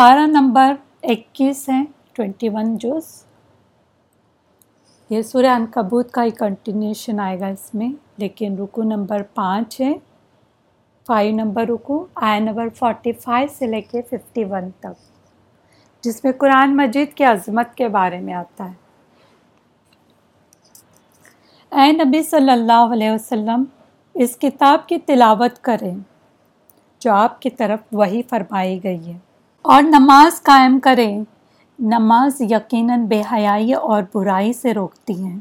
پارہ نمبر اکیس ہے ٹوینٹی ون جوز۔ یہ سورہ انکبوت کا ہی کنٹینیوشن آئے گا اس میں، لیکن رکو نمبر پانچ ہے فائیو نمبر رکو آئے نمبر فورٹی فائیو سے لے کے ففٹی ون تک۔ جس میں قرآن مجید کی عظمت کے بارے میں آتا ہے۔ اے نبی صلی اللہ علیہ وسلم، اس کتاب کی تلاوت کریں، جو آپ کی طرف وہی فرمائی گئی ہے۔ اور نماز قائم کریں۔ نماز یقیناً بے حیائی اور برائی سے روکتی ہیں۔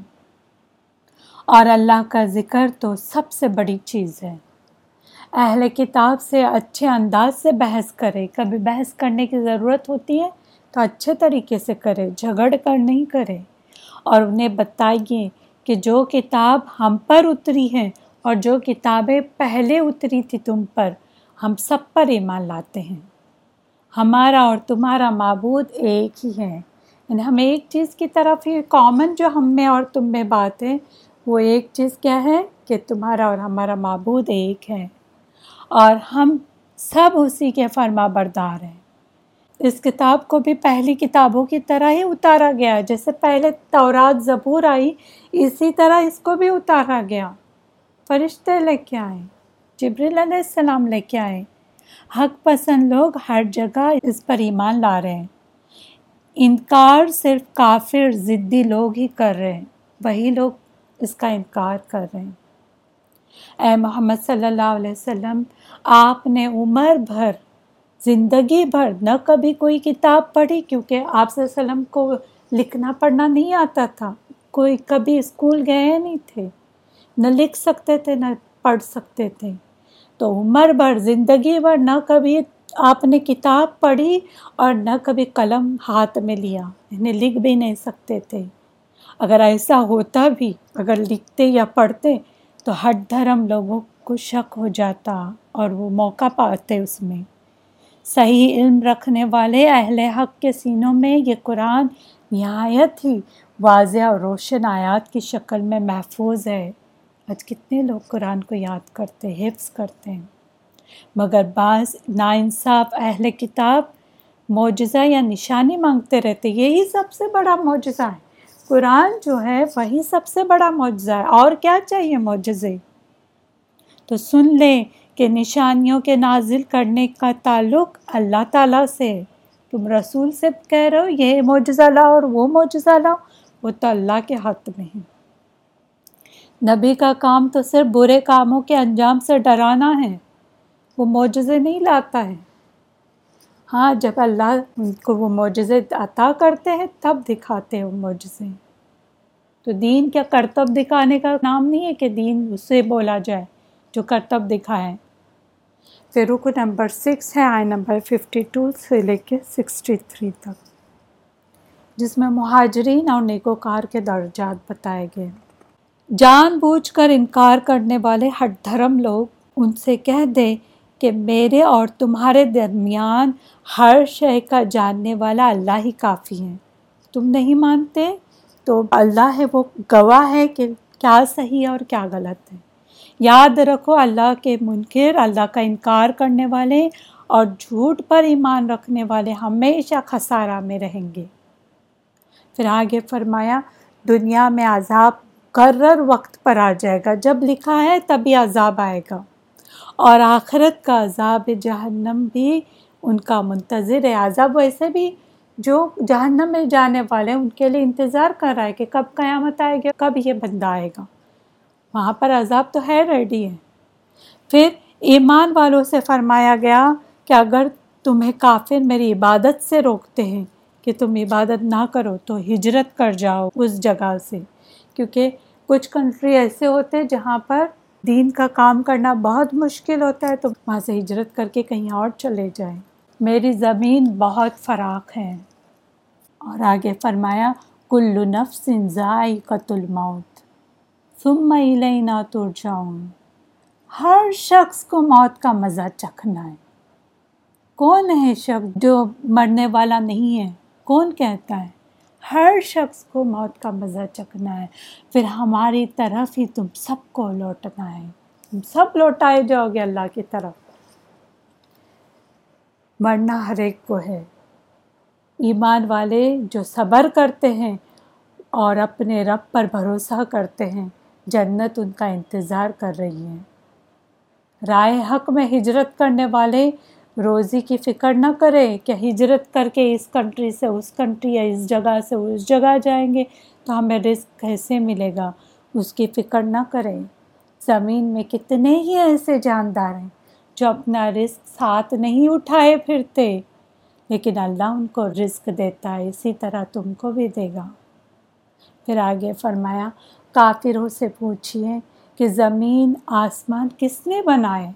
اور اللہ کا ذکر تو سب سے بڑی چیز ہے۔ اہل کتاب سے اچھے انداز سے بحث کرے۔ کبھی بحث کرنے کی ضرورت ہوتی ہے تو اچھے طریقے سے کرے، جھگڑ کر نہیں کرے۔ اور انہیں بتائیے کہ جو کتاب ہم پر اتری ہے اور جو کتابیں پہلے اتری تھی تم پر، ہم سب پر ایمان لاتے ہیں۔ ہمارا اور تمہارا معبود ایک ہی ہے۔ یعنی ہم ایک چیز کی طرف ہی کامن جو ہم میں اور تم میں بات ہے، وہ ایک چیز کیا ہے؟ کہ تمہارا اور ہمارا معبود ایک ہے۔ اور ہم سب اسی کے فرما بردار ہیں۔ اس کتاب کو بھی پہلی کتابوں کی طرح ہی اتارا گیا۔ جیسے پہلے تورات زبور آئی، اسی طرح اس کو بھی اتارا گیا۔ فرشتے لے کے آئے، جبریل علیہ السلام لے کے آئے۔ حق پسند لوگ ہر جگہ اس پر ایمان لا رہے ہیں۔ انکار صرف کافر ضدی لوگ ہی کر رہے ہیں۔ وہی لوگ اس کا انکار کر رہے ہیں۔ اے محمد صلی اللہ علیہ وسلم، آپ نے عمر بھر، زندگی بھر نہ کبھی کوئی کتاب پڑھی، کیونکہ آپ صلی اللہ علیہ وسلم کو لکھنا پڑھنا نہیں آتا تھا۔ کوئی کبھی اسکول گئے نہیں تھے، نہ لکھ سکتے تھے، نہ پڑھ سکتے تھے۔ تو عمر بھر زندگی بھر نہ کبھی آپ نے کتاب پڑھی اور نہ کبھی قلم ہاتھ میں لیا یعنی لکھ بھی نہیں سکتے تھے۔ اگر ایسا ہوتا بھی، اگر لکھتے یا پڑھتے، تو ہٹ دھرم لوگوں کو شک ہو جاتا اور وہ موقع پاتے اس میں۔ صحیح علم رکھنے والے اہل حق کے سینوں میں یہ قرآن نہایت ہی واضح اور روشن آیات کی شکل میں محفوظ ہے۔ آج کتنے لوگ قرآن کو یاد کرتے حفظ کرتے ہیں۔ مگر بعض ناانصاف اہل کتاب معجزہ یا نشانی مانگتے رہتے یہی سب سے بڑا معجزہ ہے۔ قرآن جو ہے، وہی سب سے بڑا معجزہ ہے۔ اور کیا چاہیے معجزے؟ تو سن لیں کہ نشانیوں کے نازل کرنے کا تعلق اللہ تعالیٰ سے ہے۔ تم رسول سے کہہ رہے ہو، یہ معجزہ لاؤ اور وہ معجزہ لاؤ۔ وہ تو اللہ کے ہاتھ میں ہے۔ نبی کا کام تو صرف برے کاموں کے انجام سے ڈرانا ہے، وہ معجزے نہیں لاتا ہے۔ ہاں جب اللہ ان کو وہ معجزے عطا کرتے ہیں، تب دکھاتے ہیں وہ معجزے۔ تو دین کیا کرتب دکھانے کا نام نہیں ہے کہ دین اسے بولا جائے، جو کرتب دکھائیں پھر رکو نمبر سکس ہے آئی نمبر ففٹی ٹو سے لے کے سکسٹی تھری تک، جس میں مہاجرین اور نیکوکار کے درجات بتائے گئے۔ جان بوجھ کر انکار کرنے والے ہٹ دھرم لوگ ان سے کہہ دے کہ میرے اور تمہارے درمیان ہر شے کا جاننے والا اللہ ہی کافی ہے تم نہیں مانتے؟ تو اللہ ہے، وہ گواہ ہے کہ کیا صحیح ہے اور کیا غلط ہے۔ یاد رکھو، اللہ کے منکر، اللہ کا انکار کرنے والے اور جھوٹ پر ایمان رکھنے والے ہمیشہ خسارہ میں رہیں گے۔ پھر آگے فرمایا، دنیا میں عذاب مقرر وقت پر آ جائے گا۔ جب لکھا ہے تبھی عذاب آئے گا۔ اور آخرت کا عذاب جہنم بھی ان کا منتظر ہے۔ عذاب ویسے بھی جو جہنم میں جانے والے ان کے لیے انتظار کر رہا ہے کہ کب قیامت آئے گا کب یہ بندہ آئے گا۔ وہاں پر عذاب تو ہے ریڈی ہے۔ پھر ایمان والوں سے فرمایا گیا کہ اگر تمہیں کافر میری عبادت سے روکتے ہیں، کہ تم عبادت نہ کرو تو ہجرت کر جاؤ اس جگہ سے۔ کیونکہ کچھ کنٹری ایسے ہوتے ہیں جہاں پر دین کا کام کرنا بہت مشکل ہوتا ہے تو وہاں سے ہجرت کر کے کہیں اور چلے جائیں۔ میری زمین بہت فراق ہے۔ اور آگے فرمایا، کل نفس قت الموت، ثم الینا ترجعون۔ ہر شخص کو موت کا مزہ چکھنا ہے۔ کون ہے شخص جو مرنے والا نہیں ہے؟ کون کہتا ہے؟ ہر شخص کو موت کا مزہ چکنا ہے۔ پھر ہماری طرف ہی تم سب کو لوٹنا ہے۔ تم سب لوٹائے جاؤ گے اللہ کی طرف۔ مرنا ہر ایک کو ہے۔ ایمان والے جو صبر کرتے ہیں اور اپنے رب پر بھروسہ کرتے ہیں، جنت ان کا انتظار کر رہی ہے۔ رائے حق میں ہجرت کرنے والے روزی کی فکر نہ کرے کہ ہجرت کر کے اس کنٹری سے، اس کنٹری یا اس جگہ سے، اس جگہ جائیں گے تو ہمیں رزق کیسے ملے گا؟ اس کی فکر نہ کریں زمین میں کتنے ہی ایسے جاندار ہیں جو اپنا رزق ساتھ نہیں اٹھائے پھرتے، لیکن اللہ ان کو رزق دیتا ہے، اسی طرح تم کو بھی دے گا۔ پھر آگے فرمایا، کافروں سے پوچھئے کہ زمین آسمان کس نے بنائے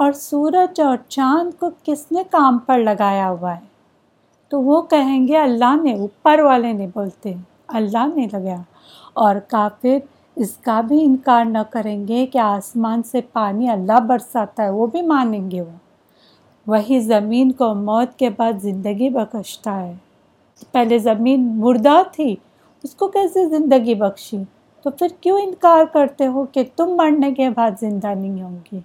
اور سورج اور چاند کو کس نے کام پر لگایا ہوا ہے؟ تو وہ کہیں گے، اللہ نے، اوپر والے نے بولتے اللہ نے لگایا۔ اور کافر اس کا بھی انکار نہ کریں گے کہ آسمان سے پانی اللہ برساتا ہے، وہ بھی مانیں گے وہ۔ وہی زمین کو موت کے بعد زندگی بخشتا ہے۔ پہلے زمین مردہ تھی، اس کو کیسے زندگی بخشی؟ تو پھر کیوں انکار کرتے ہو کہ تم مرنے کے بعد زندہ نہیں ہوں گی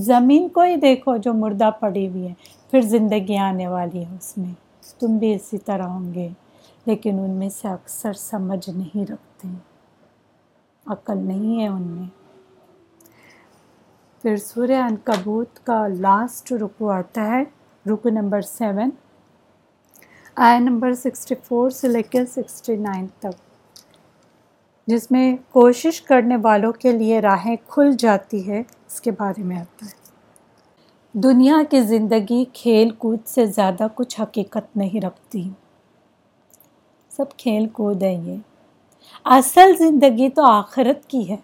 زمین کو ہی دیکھو جو مردہ پڑی ہوئی ہے، پھر زندگی آنے والی ہے اس میں۔ تم بھی اسی طرح ہوں گے، لیکن ان میں سے اکثر سمجھ نہیں رکھتے۔ عقل نہیں ہے ان میں۔ پھر سورہ انکبوت کا لاسٹ رکو آتا ہے رکو نمبر سیون آیا نمبر سکسٹی فور سے لے کے سکسٹی نائن تک۔ جس میں کوشش کرنے والوں کے لیے راہیں کھل جاتی ہے۔ اس کے بارے میں آتا ہے۔ دنیا کی زندگی کھیل کود سے زیادہ کچھ حقیقت نہیں رکھتی۔ سب کھیل کود ہے یہ۔ اصل زندگی تو آخرت کی ہے۔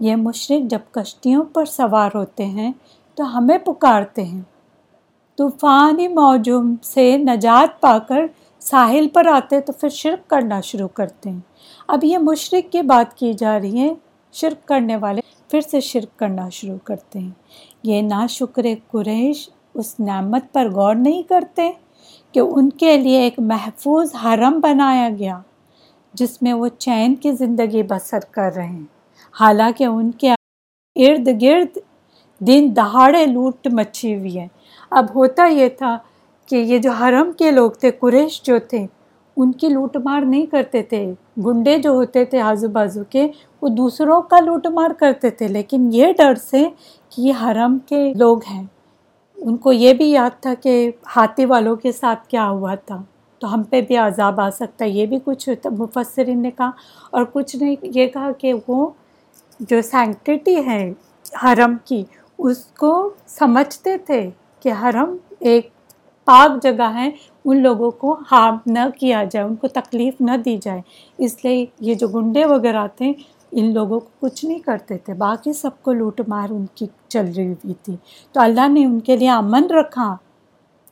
یہ مشرق جب کشتیوں پر سوار ہوتے ہیں تو ہمیں پکارتے ہیں۔ طوفانی موجوم سے نجات پا کر ساحل پر آتے تو پھر شرک کرنا شروع کرتے ہیں۔ اب یہ مشرق کی بات کی جا رہی ہے، شرک کرنے والے پھر سے شرک کرنا شروع کرتے ہیں۔ یہ نا شکر قریش اس نعمت پر غور نہیں کرتے کہ ان کے لیے ایک محفوظ حرم بنایا گیا جس میں وہ چین کی زندگی بسر کر رہے ہیں۔ حالانکہ ان کے ارد گرد دن دہاڑے لوٹ مچھی ہوئی ہیں اب ہوتا یہ تھا کہ یہ جو حرم کے لوگ تھے، قریش جو تھے، ان کی لوٹ مار نہیں کرتے تھے۔ گنڈے جو ہوتے تھے، آزو بازو کے وہ دوسروں کا لوٹ مار کرتے تھے، لیکن یہ ڈر سے کہ یہ حرم کے لوگ ہیں۔ ان کو یہ بھی یاد تھا کہ ہاتھی والوں کے ساتھ کیا ہوا تھا۔ تو ہم پہ بھی عذاب آ سکتا ہے۔ یہ بھی کچھ مفسرین نے کہا اور کچھ نے یہ کہا کہ وہ جو سینکٹیٹی ہے حرم کی، اس کو سمجھتے تھے کہ حرم ایک پاک جگہ ہے۔ ان لوگوں کو ہارم نہ کیا جائے، ان کو تکلیف نہ دی جائے۔ اس لیے یہ جو گنڈے وغیرہ تھے ان لوگوں کو کچھ نہیں کرتے تھے۔ باقی سب کو لوٹ مار ان کی چل رہی ہوئی تھی۔ تو اللہ نے ان کے لیے امن رکھا۔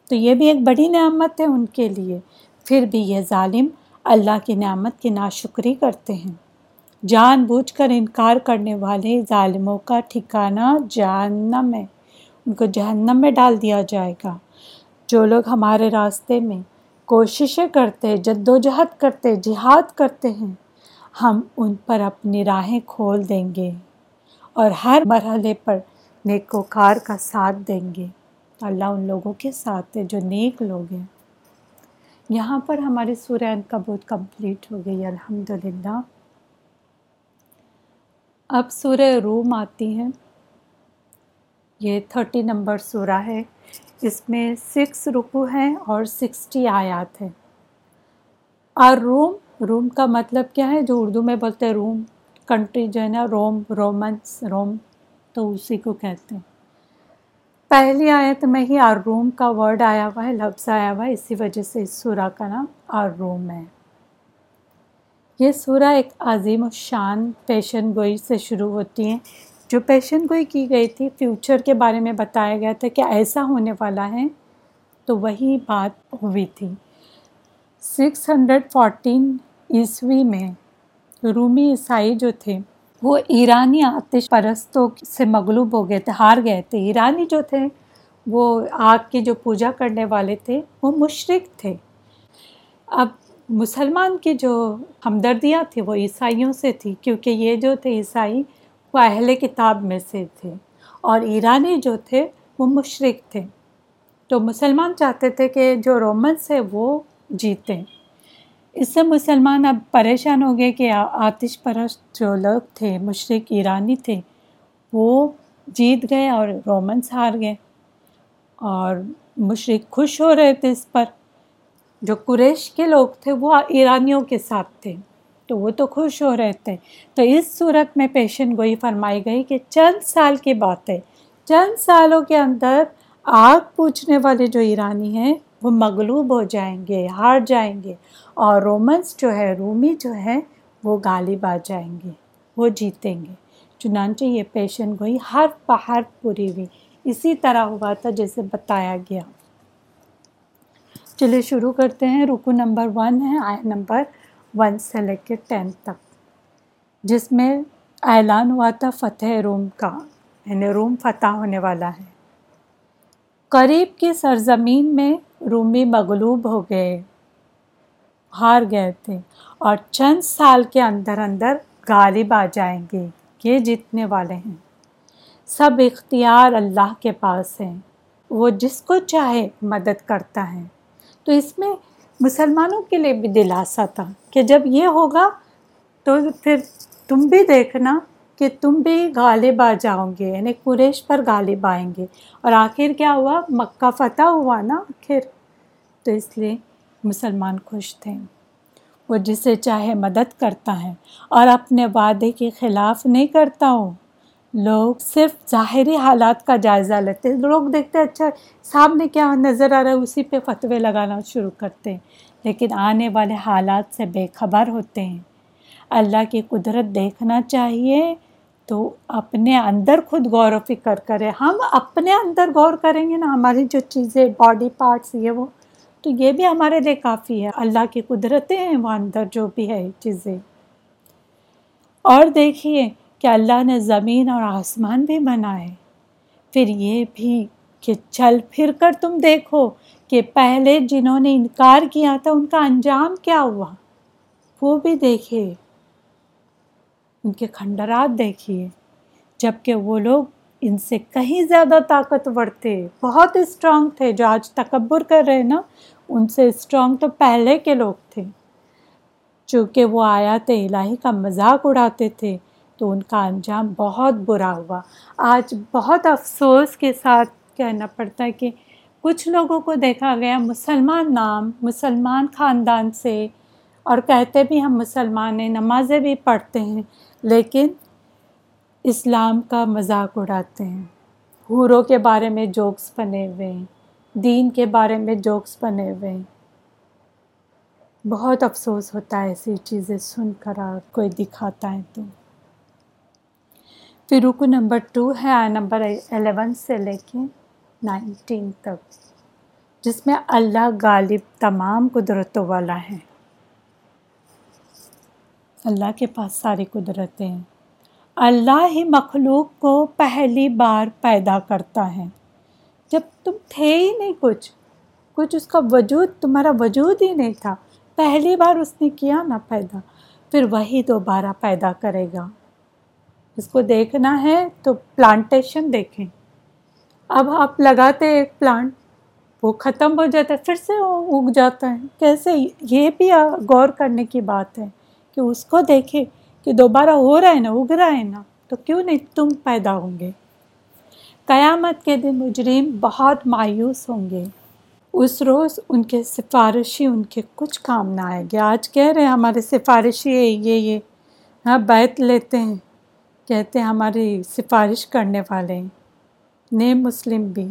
تو یہ بھی ایک بڑی نعمت ہے ان کے لیے۔ پھر بھی یہ ظالم اللہ کی نعمت کی ناشکری کرتے ہیں۔ جان بوجھ کر انکار کرنے والے ظالموں کا ٹھکانہ جہنم ہے ان کو جہنم میں ڈال دیا جائے گا۔ جو لوگ ہمارے راستے میں کوششیں کرتے جد و جہد کرتے، جہاد کرتے ہیں ہم ان پر اپنی راہیں کھول دیں گے اور ہر مرحلے پر نیک وکار کا ساتھ دیں گے۔ اللہ ان لوگوں کے ساتھ ہے جو نیک لوگ ہیں۔ یہاں پر ہماری سورہ کبوت کمپلیٹ ہو گئی الحمد للہ اب سورہ روم آتی ہیں یہ تھرٹی نمبر سورہ ہے۔ اس میں سکس رکو ہیں اور سکسٹی آیات ہیں۔ اور روم روم کا مطلب کیا ہے؟ جو اردو میں بولتے ہیں روم کنٹری جو ہے نا، روم رومنس روم، تو اسی کو کہتے ہیں۔ پہلی آیت میں ہی آر روم کا ورڈ آیا ہوا ہے، لفظ آیا ہوا ہے، اسی وجہ سے اس سورہ کا نام آر روم ہے۔ یہ سورہ ایک عظیم و شان پیشن گوئی سے شروع ہوتی ہیں۔ جو پیشن گوئی کی گئی تھی فیوچر کے بارے میں بتایا گیا تھا کہ ایسا ہونے والا ہے، تو وہی بات ہوئی تھی۔ سکس ہنڈریڈ فورٹین عیسوی میں رومی عیسائی جو تھے، وہ ایرانی آتش پرستوں سے مغلوب ہو گئے تھے، ہار گئے تھے۔ ایرانی جو تھے، وہ آگ کی جو پوجا کرنے والے تھے، وہ مشرق تھے۔ اب مسلمان کی جو ہمدردیاں تھیں، وہ عیسائیوں سے تھی، کیونکہ یہ جو تھے عیسائی، وہ اہل کتاب میں سے تھے۔ اور ایرانی جو تھے، وہ مشرق تھے۔ تو مسلمان چاہتے تھے کہ جو رومنس ہے وہ جیتیں۔ اس سے مسلمان اب پریشان ہو گئے کہ آتش پرست جو لوگ تھے، مشرق ایرانی تھے، وہ جیت گئے اور رومنس ہار گئے۔ اور مشرق خوش ہو رہے تھے اس پر۔ جو قریش کے لوگ تھے، وہ ایرانیوں کے ساتھ تھے۔ تو وہ تو خوش ہو رہے تھے۔ تو اس صورت میں پیشن گوئی فرمائی گئی کہ چند سال کی بات ہے۔ چند سالوں کے اندر آگ پوچھنے والے جو ایرانی ہیں وہ مغلوب ہو جائیں گے، ہار جائیں گے اور رومنس جو ہے، رومی جو ہے، وہ غالب آ جائیں گے، وہ جیتیں گے۔ چنانچہ یہ پیشن گوئی ہر پہاڑ پوری ہوئی۔ اسی طرح ہوا تھا جیسے بتایا گیا۔ چلیے شروع کرتے ہیں۔ رکو نمبر ون ہے آئے نمبر ون سے لے کے ٹین تک۔ جس میں اعلان ہوا تھا فتح روم کا یعنی روم فتح ہونے والا ہے۔ قریب کی سرزمین میں رومی مغلوب ہو گئے، ہار گئے تھے اور چند سال کے اندر اندر غالب آ جائیں گے یہ جیتنے والے ہیں۔ سب اختیار اللہ کے پاس ہیں۔ وہ جس کو چاہے مدد کرتا ہے۔ تو اس میں مسلمانوں کے لیے بھی دلاسا تھا کہ جب یہ ہوگا تو پھر تم بھی دیکھنا کہ تم بھی غالب آ جاؤ گے یعنی قریش پر غالب آئیں گے۔ اور آخر کیا ہوا؟ مکہ فتح ہوا نا آخر۔ تو اس لیے مسلمان خوش تھے۔ وہ جسے چاہے مدد کرتا ہے اور اپنے وعدے کے خلاف نہیں کرتا ہو۔ لوگ صرف ظاہری حالات کا جائزہ لیتے لوگ دیکھتے اچھا سامنے کیا نظر آ رہا ہے؟ اسی پہ فتوے لگانا شروع کرتے ہیں۔ لیکن آنے والے حالات سے بے خبر ہوتے ہیں۔ اللہ کی قدرت دیکھنا چاہیے۔ تو اپنے اندر خود غور و فکر کرے۔ ہم اپنے اندر غور کریں گے نا، ہماری جو چیزیں باڈی پارٹس یہ وہ، تو یہ بھی ہمارے لیے کافی ہے۔ اللہ کی قدرتیں ہیں وہ اندر جو بھی ہے چیزیں۔ اور دیکھیے کہ اللہ نے زمین اور آسمان بھی بنائے۔ پھر یہ بھی کہ چل پھر کر تم دیکھو کہ پہلے جنہوں نے انکار کیا تھا، ان کا انجام کیا ہوا۔ وہ بھی دیکھے۔ ان کے کھنڈرات دیکھیے۔ جبکہ وہ لوگ ان سے کہیں زیادہ طاقتور تھے، بہت اسٹرانگ تھے، جو آج تکبر کر رہے نا، ان سے اسٹرانگ تو پہلے کے لوگ تھے۔ چونکہ وہ آیات الہی کا مذاق اڑاتے تھے، تو ان کا انجام بہت برا ہوا۔ آج بہت افسوس کے ساتھ کہنا پڑتا ہے کہ کچھ لوگوں کو دیکھا گیا مسلمان نام، مسلمان خاندان سے، اور کہتے بھی ہم مسلمان ہیں، نمازیں بھی پڑھتے ہیں۔ لیکن اسلام کا مذاق اڑاتے ہیں۔ حوروں کے بارے میں جوکس بنے ہوئے ہیں۔ دین کے بارے میں جوکس بنے ہوئے ہیں۔ بہت افسوس ہوتا ہے ایسی چیزیں سن کر اور کوئی دکھاتا ہے تو۔ پھر رکو نمبر ٹو ہے نمبر الیون سے لے کے نائنٹین تک، جس میں اللہ غالب تمام قدرتوں والا ہے۔ اللہ کے پاس ساری قدرتیں۔ ہیں اللہ ہی مخلوق کو پہلی بار پیدا کرتا ہے۔ جب تم تھے ہی نہیں کچھ کچھ اس کا وجود تمہارا وجود ہی نہیں تھا۔ پہلی بار اس نے کیا نا پیدا، پھر وہی دوبارہ پیدا کرے گا۔ اس کو دیکھنا ہے تو پلانٹیشن دیکھیں۔ اب آپ لگاتے ایک پلانٹ وہ ختم ہو جاتا ہے، پھر سے وہ اگ جاتا ہے۔ کیسے؟ یہ بھی غور کرنے کی بات ہے۔ کہ اس کو دیکھے کہ دوبارہ ہو رہا ہے نا، اگ رہا ہے نا، تو کیوں نہیں تم پیدا ہوں گے؟ قیامت کے دن مجرم بہت مایوس ہوں گے۔ اس روز ان کے سفارشی ان کے کچھ کام نہ آئے گے۔ آج کہہ رہے ہیں، ہمارے سفارشی ہے، یہ یہ۔ ہاں بیت لیتے ہیں۔ کہتے ہیں، ہماری سفارش کرنے والے ہیں۔ نئے مسلم بھی۔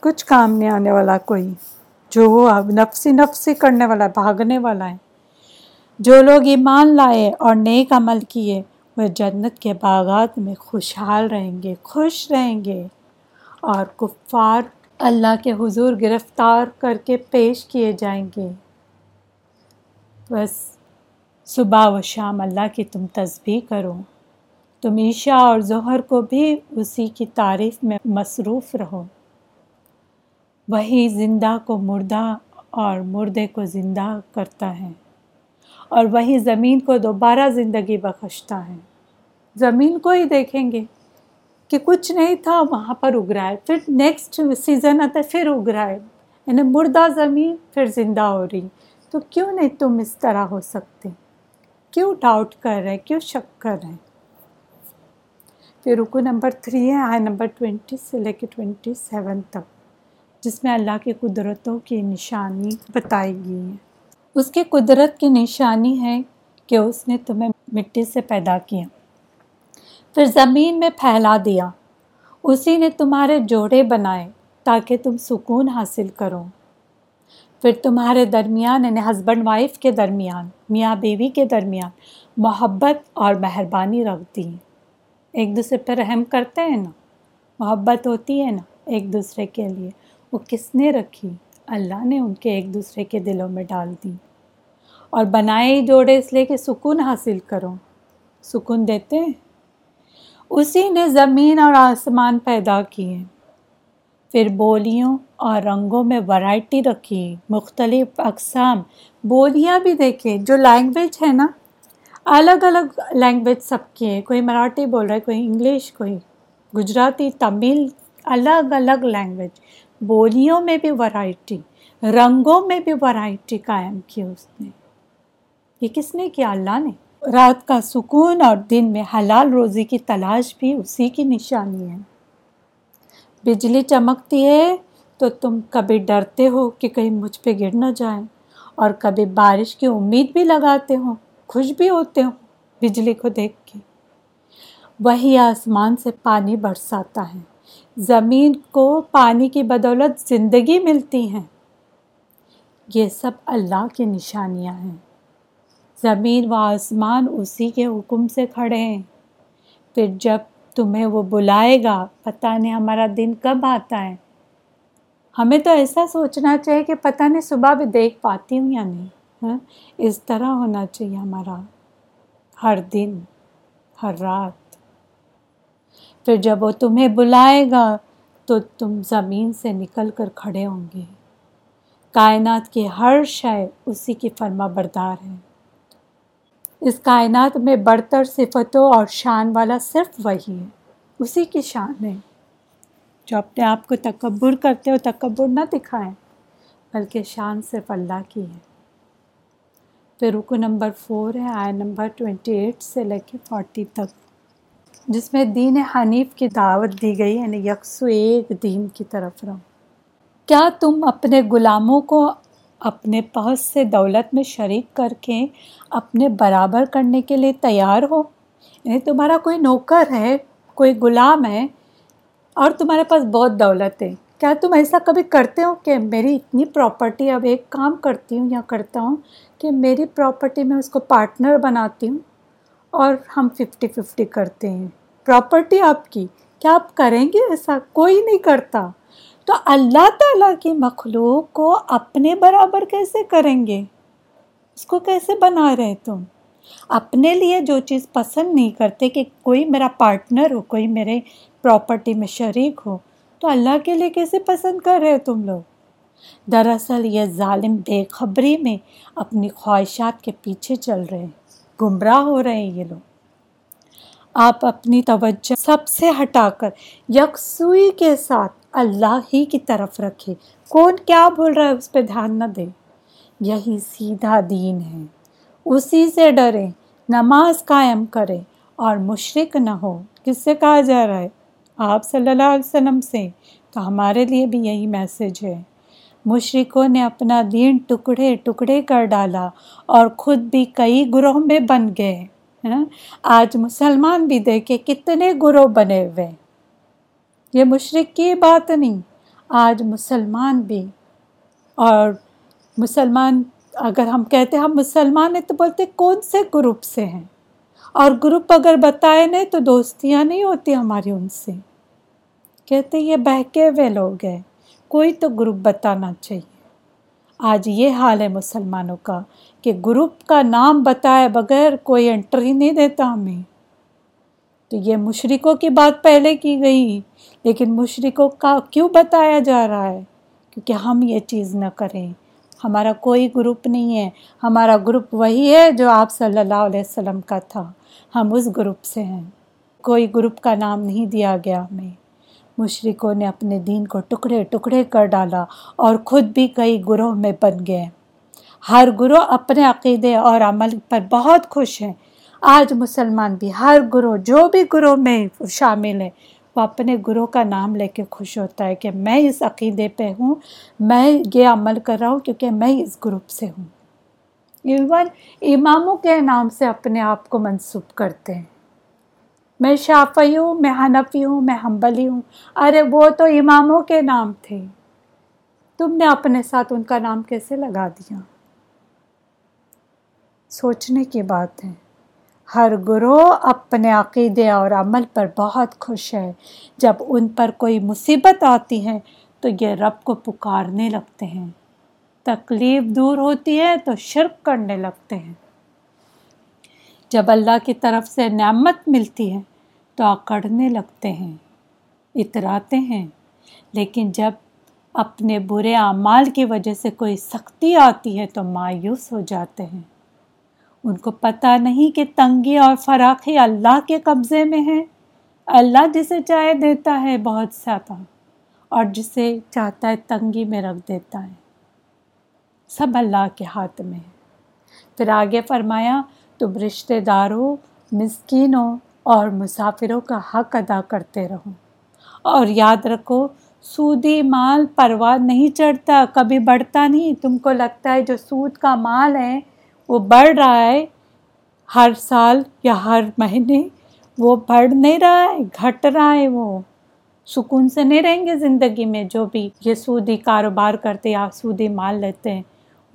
کچھ کام نہیں آنے والا، کوئی۔ جو وہ اب نفسی نفسی کرنے والا، بھاگنے والا ہے۔ جو لوگ ایمان لائے اور نیک عمل کیے، وہ جنت کے باغات میں خوشحال رہیں گے، خوش رہیں گے۔ اور کفار اللہ کے حضور گرفتار کر کے پیش کیے جائیں گے۔ بس صبح و شام اللہ کی تم تسبیح کرو۔ تم عشاء اور ظہر کو بھی اسی کی تعریف میں مصروف رہو۔ وہی زندہ کو مردہ اور مردے کو زندہ کرتا ہے۔ اور وہی زمین کو دوبارہ زندگی بخشتا ہے۔ زمین کو ہی دیکھیں گے کہ کچھ نہیں تھا، وہاں پر اگ رہا ہے۔ پھر نیکسٹ سیزن آتا ہے، پھر اگ رہا ہے۔ یعنی مردہ زمین، پھر زندہ ہو رہی۔ تو کیوں نہیں تم اس طرح ہو سکتے؟ کیوں ڈاؤٹ کر رہے؟ کیوں شک کر رہے؟ پھر رکو نمبر تھری ہے آئے نمبر ٹوینٹی سے لے کے ٹوینٹی سیون تک، جس میں اللہ کی قدرتوں کی نشانی بتائی گئی ہے۔ اس کی قدرت کی نشانی ہے کہ اس نے تمہیں مٹی سے پیدا کیا۔ پھر زمین میں پھیلا دیا۔ اسی نے تمہارے جوڑے بنائے تاکہ تم سکون حاصل کرو۔ پھر تمہارے درمیان یعنی ہسبینڈ وائف کے درمیان، میاں بیوی کے درمیان محبت اور مہربانی رکھتی۔ ہیں ایک دوسرے پہ رحم کرتے ہیں نا؟ محبت ہوتی ہے نا ایک دوسرے کے لیے۔ وہ کس نے رکھی؟ اللہ نے ان کے ایک دوسرے کے دلوں میں ڈال دی۔ اور بنائے جوڑے اس لیے کہ سکون حاصل کرو۔ سکون دیتے ہیں۔ اسی نے زمین اور آسمان پیدا کیے۔ پھر بولیوں اور رنگوں میں ورائٹی رکھی۔ مختلف اقسام۔ بولیاں بھی دیکھیں۔ جو لینگویج ہے نا، الگ الگ لینگویج سب کی ہے۔ کوئی مراٹھی بول رہا ہے، کوئی انگلش، کوئی گجراتی، تمل، الگ الگ لینگویج بولیوں میں بھی ورائٹی رنگوں میں بھی ورائٹی قائم کی اس نے۔ یہ کس نے کیا؟ اللہ نے۔ رات کا سکون اور دن میں حلال روزی کی تلاش بھی اسی کی نشانی ہے۔ بجلی چمکتی ہے تو تم کبھی ڈرتے ہو کہ کہیں مجھ پہ گر نہ جائیں۔ اور کبھی بارش کی امید بھی لگاتے ہو، خوش بھی ہوتے ہو بجلی کو دیکھ کے۔ وہی آسمان سے پانی برساتا ہے۔ زمین کو پانی کی بدولت زندگی ملتی ہیں۔ یہ سب اللہ کی نشانیاں ہیں۔ زمین و آسمان اسی کے حکم سے کھڑے ہیں۔ پھر جب تمہیں وہ بلائے گا، پتہ نہیں ہمارا دن کب آتا ہے۔ ہمیں تو ایسا سوچنا چاہیے کہ پتہ نہیں صبح بھی دیکھ پاتی ہوں یا نہیں ہاں؟ اس طرح ہونا چاہیے ہمارا۔ ہر دن، ہر رات پھر جب وہ تمہیں بلائے گا تو تم زمین سے نکل کر کھڑے ہوں گے۔ کائنات کی ہر شے اسی کی فرما بردار ہے۔ اس کائنات میں برتر صفتوں اور شان والا صرف وہی ہے۔ اسی کی شان ہے۔ جو اپنے آپ کو تکبر کرتے ہو تکبر نہ دکھائیں، بلکہ شان صرف اللہ کی ہے۔ پھر رکو نمبر فور ہے آئے نمبر ٹوینٹی ایٹ سے لے کے فورٹی تک۔ جس میں دین حنیف کی دعوت دی گئی یعنی یکسو ایک دین کی طرف رہو کیا تم اپنے غلاموں کو اپنے پاس سے دولت میں شریک کر کے اپنے برابر کرنے کے لیے تیار ہو؟ یعنی تمہارا کوئی نوکر ہے، کوئی غلام ہے اور تمہارے پاس بہت دولت ہے۔ کیا تم ایسا کبھی کرتے ہو کہ میری اتنی پراپرٹی اب ایک کام کرتی ہوں یا کرتا ہوں کہ میری پراپرٹی میں اس کو پارٹنر بناتی ہوں؟ اور ہم ففٹی ففٹی کرتے ہیں۔ پراپرٹی آپ کی۔ کیا آپ کریں گے ایسا؟ کوئی نہیں کرتا۔ تو اللہ تعالیٰ کی مخلوق کو اپنے برابر کیسے کریں گے؟ اس کو کیسے بنا رہے تم؟ اپنے لیے جو چیز پسند نہیں کرتے کہ کوئی میرا پارٹنر ہو، کوئی میرے پراپرٹی میں شریک ہو، تو اللہ کے لیے کیسے پسند کر رہے ہو تم لوگ؟ دراصل یہ ظالم بے خبری میں اپنی خواہشات کے پیچھے چل رہے ہیں۔ گمراہ ہو رہے ہیں یہ لوگ۔ آپ اپنی توجہ سب سے ہٹا کر یکسوئی کے ساتھ اللہ ہی کی طرف رکھے کون کیا بول رہا ہے اس پہ دھیان نہ دے؟ یہی سیدھا دین ہے۔ اسی سے ڈرے نماز قائم کرے اور مشرق نہ ہو۔ کس سے کہا جا رہا ہے؟ آپ صلی اللہ علیہ وسلم سے۔ تو ہمارے لیے بھی یہی میسیج ہے۔ مشرقوں نے اپنا دین ٹکڑے ٹکڑے کر ڈالا اور خود بھی کئی گروہ میں بن گئے ہاں؟ آج مسلمان بھی دیکھے کتنے گروہ بنے ہوئے۔ یہ مشرق کی بات نہیں، آج مسلمان بھی۔ اور مسلمان، اگر ہم کہتے ہم مسلمان ہیں تو بولتے کون سے گروپ سے ہیں؟ اور گروپ اگر بتائے نہیں تو دوستیاں نہیں ہوتی ہماری ان سے۔ کہتے یہ بہکے ہوئے لوگ ہیں۔ کوئی تو گروپ بتانا چاہیے۔ آج یہ حال ہے مسلمانوں کا کہ گروپ کا نام بتائے بغیر کوئی انٹری نہیں دیتا ہمیں۔ تو یہ مشرقوں کی بات پہلے کی گئی، لیکن مشرقوں کا کیوں بتایا جا رہا ہے؟ کیونکہ ہم یہ چیز نہ کریں۔ ہمارا کوئی گروپ نہیں ہے۔ ہمارا گروپ وہی ہے جو آپ صلی اللہ علیہ وسلم کا تھا۔ ہم اس گروپ سے ہیں۔ کوئی گروپ کا نام نہیں دیا گیا ہمیں۔ مشرقوں نے اپنے دین کو ٹکڑے ٹکڑے کر ڈالا اور خود بھی کئی گروہ میں بن گئے۔ ہر گروہ اپنے عقیدے اور عمل پر بہت خوش ہیں۔ آج مسلمان بھی ہر گروہ جو بھی گروہ میں شامل ہے، وہ اپنے گروہ کا نام لے کے خوش ہوتا ہے کہ میں اس عقیدے پہ ہوں، میں یہ عمل کر رہا ہوں کیونکہ میں اس گروپ سے ہوں۔ ایون اماموں کے نام سے اپنے آپ کو منسوب کرتے ہیں۔ میں شافعی ہوں، میں حنفی ہوں، میں حنبلی ہوں۔ ارے وہ تو اماموں کے نام تھے۔ تم نے اپنے ساتھ ان کا نام کیسے لگا دیا؟ سوچنے کی بات ہے۔ ہر گروہ اپنے عقیدے اور عمل پر بہت خوش ہے۔ جب ان پر کوئی مصیبت آتی ہے تو یہ رب کو پکارنے لگتے ہیں۔ تکلیف دور ہوتی ہے تو شرک کرنے لگتے ہیں۔ جب اللہ کی طرف سے نعمت ملتی ہے تو اکڑنے لگتے ہیں، اتراتے ہیں۔ لیکن جب اپنے برے اعمال کی وجہ سے کوئی سختی آتی ہے تو مایوس ہو جاتے ہیں۔ ان کو پتہ نہیں کہ تنگی اور فراخی اللہ کے قبضے میں ہے۔ اللہ جسے چاہے دیتا ہے بہت زیادہ، اور جسے چاہتا ہے تنگی میں رکھ دیتا ہے۔ سب اللہ کے ہاتھ میں ہے۔ پھر آگے فرمایا، تم رشتہ داروں، مسکینوں اور مسافروں کا حق ادا کرتے رہو۔ اور یاد رکھو، سودی مال پرواہ نہیں چڑھتا، کبھی بڑھتا نہیں۔ تم کو لگتا ہے جو سود کا مال ہے، وہ بڑھ رہا ہے۔ ہر سال یا ہر مہینے وہ بڑھ نہیں رہا ہے، گھٹ رہا ہے وہ۔ سکون سے نہیں رہیں گے زندگی میں۔ جو بھی یہ سودی کاروبار کرتے یا سودی مال لیتے ہیں،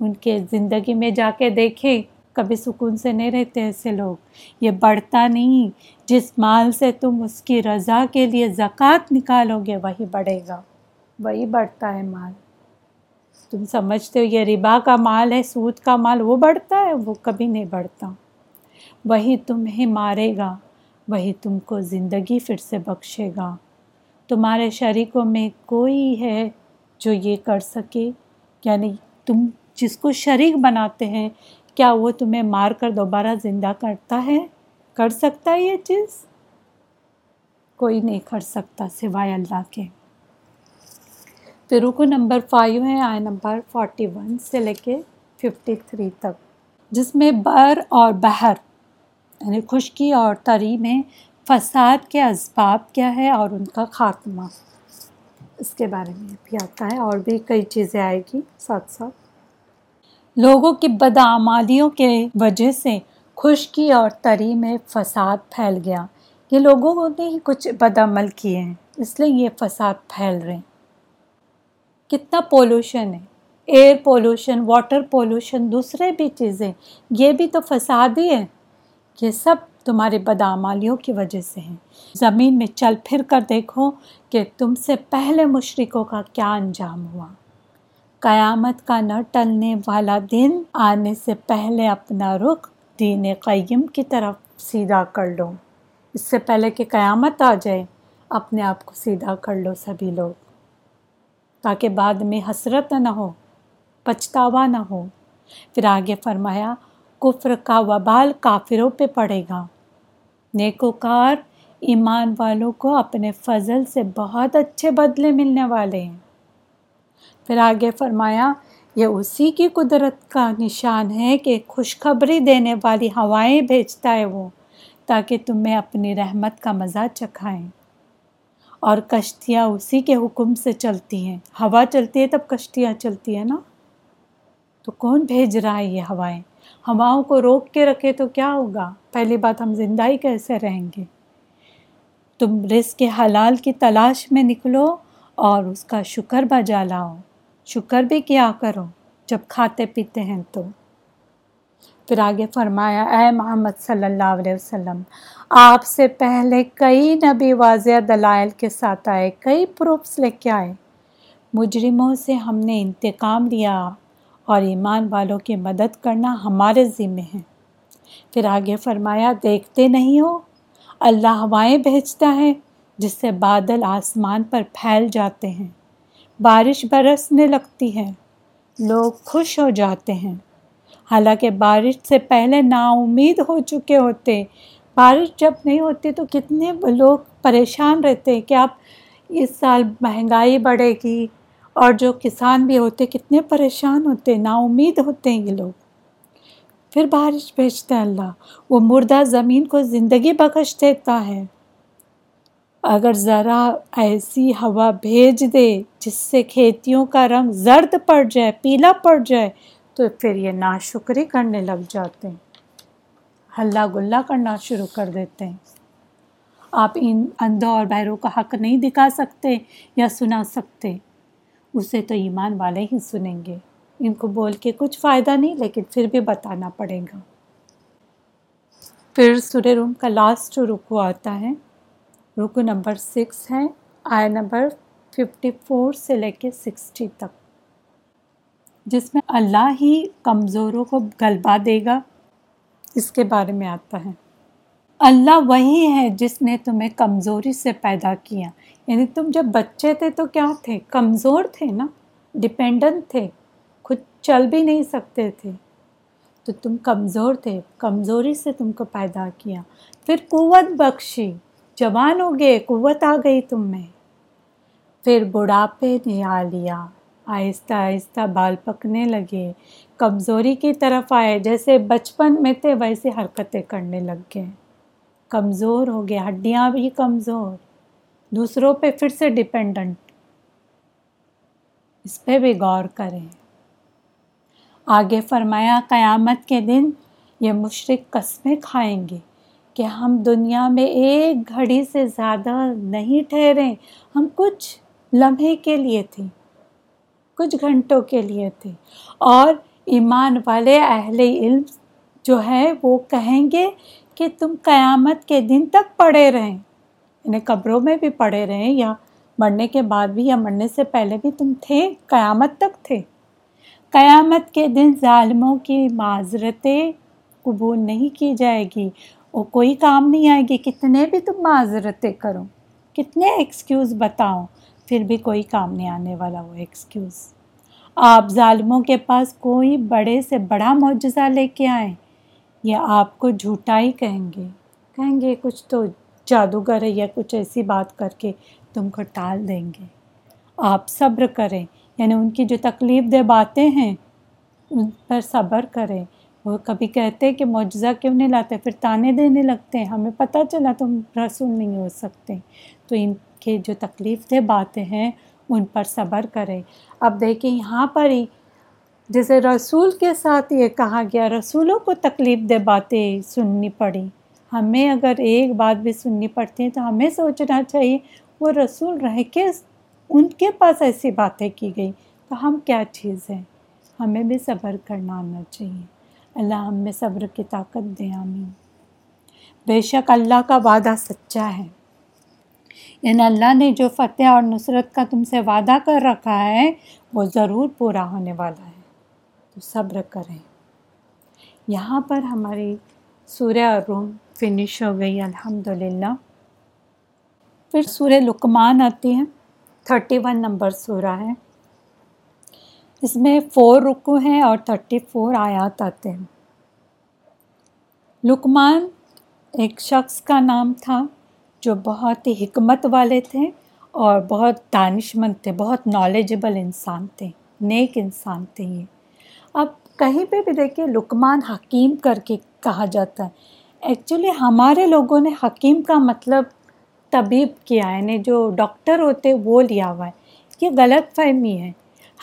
ان کے زندگی میں جا کے دیکھیں۔ کبھی سکون سے نہیں رہتے ایسے لوگ۔ یہ بڑھتا نہیں۔ جس مال سے تم اس کی رضا کے لیے زکوٰۃ نکالو گے، وہی بڑھے گا۔ وہی بڑھتا ہے مال۔ تم سمجھتے ہو، یہ ربا کا مال ہے، سود کا مال، وہ بڑھتا ہے، وہ کبھی نہیں بڑھتا۔ وہی تمہیں مارے گا، وہی تم کو زندگی پھر سے بخشے گا۔ تمہارے شریکوں میں کوئی ہے جو یہ کر سکے؟ یعنی تم جس کو شریک بناتے ہیں کیا وہ تمہیں مار کر دوبارہ زندہ کرتا ہے؟ کر سکتا ہے یہ چیز؟ کوئی نہیں کر سکتا سوائے اللہ کے۔ پھر رکو نمبر فائیو ہے آئے نمبر فورٹی ون سے لے کے ففٹی تھری تک۔ جس میں بر اور بحر یعنی خشکی اور تری میں فساد کے اسباب کیا ہے اور ان کا خاتمہ۔ اس کے بارے میں بھی آتا ہے، اور بھی کئی چیزیں آئے گی ساتھ ساتھ۔ لوگوں کی بدعمالیوں کے وجہ سے خشکی اور تری میں فساد پھیل گیا۔ یہ لوگوں نے ہی کچھ بدعمل کیے ہیں، اس لیے یہ فساد پھیل رہے ہیں۔ کتنا پولوشن ہے۔ ایئر پولوشن واٹر پولوشن دوسرے بھی چیزیں، یہ بھی تو فساد ہی ہے۔ یہ سب تمہارے بدعمالیوں کی وجہ سے ہیں۔ زمین میں چل پھر کر دیکھو کہ تم سے پہلے مشرقوں کا کیا انجام ہوا۔ قیامت کا نہ ٹلنے والا دن آنے سے پہلے اپنا رخ دین قیم کی طرف سیدھا کر لو۔ اس سے پہلے کہ قیامت آ جائے، اپنے آپ کو سیدھا کر لو سبھی لوگ۔ تاکہ بعد میں حسرت نہ ہو، پچھتاوا نہ ہو۔ پھر آگے فرمایا، کفر کا وبال کافروں پہ پڑے گا۔ نیکوکار ایمان والوں کو اپنے فضل سے بہت اچھے بدلے ملنے والے ہیں۔ پھر آگے فرمایا، یہ اسی کی قدرت کا نشان ہے کہ خوشخبری دینے والی ہوائیں بھیجتا ہے وہ، تاکہ تمہیں اپنی رحمت کا مزہ چکھائیں۔ اور کشتیاں اسی کے حکم سے چلتی ہیں۔ ہوا چلتی ہے تب کشتیاں چلتی ہیں نا؟ تو کون بھیج رہا ہے یہ ہوائیں؟ ہواؤں کو روک کے رکھے تو کیا ہوگا؟ پہلی بات ہم زندہ ہی کیسے رہیں گے؟ تم رزق حلال کی تلاش میں نکلو اور اس کا شکر بجا لاؤ۔ شکر بھی کیا کرو جب کھاتے پیتے ہیں تو۔ پھر آگے فرمایا، اے محمد صلی اللہ علیہ وسلم، آپ سے پہلے کئی نبی واضح دلائل کے ساتھ آئے، کئی پروفس لے کے آئے۔ مجرموں سے ہم نے انتقام لیا اور ایمان والوں کی مدد کرنا ہمارے ذمے ہیں پھر آگے فرمایا، دیکھتے نہیں ہو؟ اللہ ہوائیں بھیجتا ہے جس سے بادل آسمان پر پھیل جاتے ہیں۔ بارش برسنے لگتی ہے۔ لوگ خوش ہو جاتے ہیں۔ حالانکہ بارش سے پہلے نا امید ہو چکے ہوتے۔ بارش جب نہیں ہوتی تو کتنے لوگ پریشان رہتے ہیں کہ آپ اس سال مہنگائی بڑھے گی۔ اور جو کسان بھی ہوتے کتنے پریشان ہوتے نا امید ہوتے ہیں یہ لوگ۔ پھر بارش بھیجتے ہیں اللہ۔ وہ مردہ زمین کو زندگی بخش دیتا ہے۔ اگر ذرا ایسی ہوا بھیج دے جس سے کھیتیوں کا رنگ زرد پڑ جائے، پیلا پڑ جائے، تو پھر یہ ناشکری کرنے لگ جاتے ہیں۔ ہلا گلا کرنا شروع کر دیتے ہیں۔ آپ ان اندھوں اور بہروں کا حق نہیں دکھا سکتے یا سنا سکتے۔ اسے تو ایمان والے ہی سنیں گے۔ ان کو بول کے کچھ فائدہ نہیں، لیکن پھر بھی بتانا پڑے گا۔ پھر سورہ روم کا لاسٹ رکو آتا ہے۔ رکو نمبر سکس ہے آئے نمبر ففٹی فور سے لے کے سکسٹی تک۔ جس میں اللہ ہی کمزوروں کو غلبہ دے گا، اس کے بارے میں آتا ہے۔ اللہ وہی ہے جس نے تمہیں کمزوری سے پیدا کیا۔ یعنی تم جب بچے تھے تو کیا تھے؟ کمزور تھے نا؟ ڈپینڈنٹ تھے۔ خود چل بھی نہیں سکتے تھے۔ تو تم کمزور تھے، کمزوری سے تم کو پیدا کیا۔ پھر قوت بخشی۔ جوان ہو گئے، قوت آ گئی تم میں۔ پھر بڑھاپے نے آ لیا، آہستہ آہستہ بال پکنے لگے، کمزوری کی طرف آئے، جیسے بچپن میں تھے ویسے حرکتیں کرنے لگ گئے۔ کمزور ہو گئے، ہڈیاں بھی کمزور۔ دوسروں پہ پھر سے ڈپینڈنٹ اس پہ بھی غور کریں۔ آگے فرمایا، قیامت کے دن یہ مشرق قسمیں کھائیں گے۔ کہ ہم دنیا میں ایک گھڑی سے زیادہ نہیں ٹھہرے۔ ہم کچھ لمحے کے لیے تھے، کچھ گھنٹوں کے لیے تھے۔ اور ایمان والے اہل علم جو ہے وہ کہیں گے کہ تم قیامت کے دن تک پڑے رہیں۔ یعنی قبروں میں بھی پڑے رہیں، یا مرنے کے بعد بھی، یا مرنے سے پہلے بھی تم تھے، قیامت تک تھے۔ قیامت کے دن ظالموں کی معذرتیں قبول نہیں کی جائے گی۔ وہ کوئی کام نہیں آئے گی، کتنے بھی تم معذرتیں کرو، کتنے ایکسکیوز بتاؤ پھر بھی کوئی کام نہیں آنے والا وہ ایکسکیوز آپ ظالموں کے پاس کوئی بڑے سے بڑا معجزہ لے کے آئیں یا آپ کو جھوٹا ہی کہیں گے۔ کہیں گے کچھ تو جادوگر ہے یا کچھ ایسی بات کر کے تم کو ٹال دیں گے۔ آپ صبر کریں یعنی ان کی جو تکلیف دہ باتیں ہیں، ان پر صبر کریں۔ وہ کبھی کہتے کہ معجزہ کیوں نہیں لاتے؟ پھر تانے دینے لگتے ہیں۔ ہمیں پتہ چلا تم رسول نہیں ہو سکتے۔ تو ان کے جو تکلیف دہ باتیں ہیں، ان پر صبر کرے اب دیکھیں یہاں پر ہی جیسے رسول کے ساتھ یہ کہا گیا، رسولوں کو تکلیف دہ باتیں سننی پڑی ہمیں اگر ایک بات بھی سننی پڑتی ہیں تو ہمیں سوچنا چاہیے، وہ رسول رہ کے ان کے پاس ایسی باتیں کی گئی تو ہم کیا چیز ہیں؟ ہمیں بھی صبر کرنا آنا چاہیے۔ اللہ ہم میں صبر کی طاقت دے، آمین۔ بے شک اللہ کا وعدہ سچا ہے۔ یعنی اللہ نے جو فتح اور نصرت کا تم سے وعدہ کر رکھا ہے، وہ ضرور پورا ہونے والا ہے۔ تو صبر کریں۔ یہاں پر ہماری سورہ روم فنش ہو گئی الحمد للہ پھر سورہ لکمان آتی ہے تھرٹی ون نمبر سورہ ہے۔ اس میں فور رکو ہیں اور تھرٹی فور آیات آتے ہیں۔ لکمان ایک شخص کا نام تھا جو بہت ہی حکمت والے تھے اور بہت دانش مند تھے، بہت نالجبل انسان تھے، نیک انسان تھے یہ۔ اب کہیں پہ بھی دیکھیے لکمان حکیم کر کے کہا جاتا ہے۔ ایکچولی ہمارے لوگوں نے حکیم کا مطلب طبیب کیا ہے یعنی جو ڈاکٹر ہوتے وہ لیا ہوا ہے۔ یہ غلط فہمی ہے۔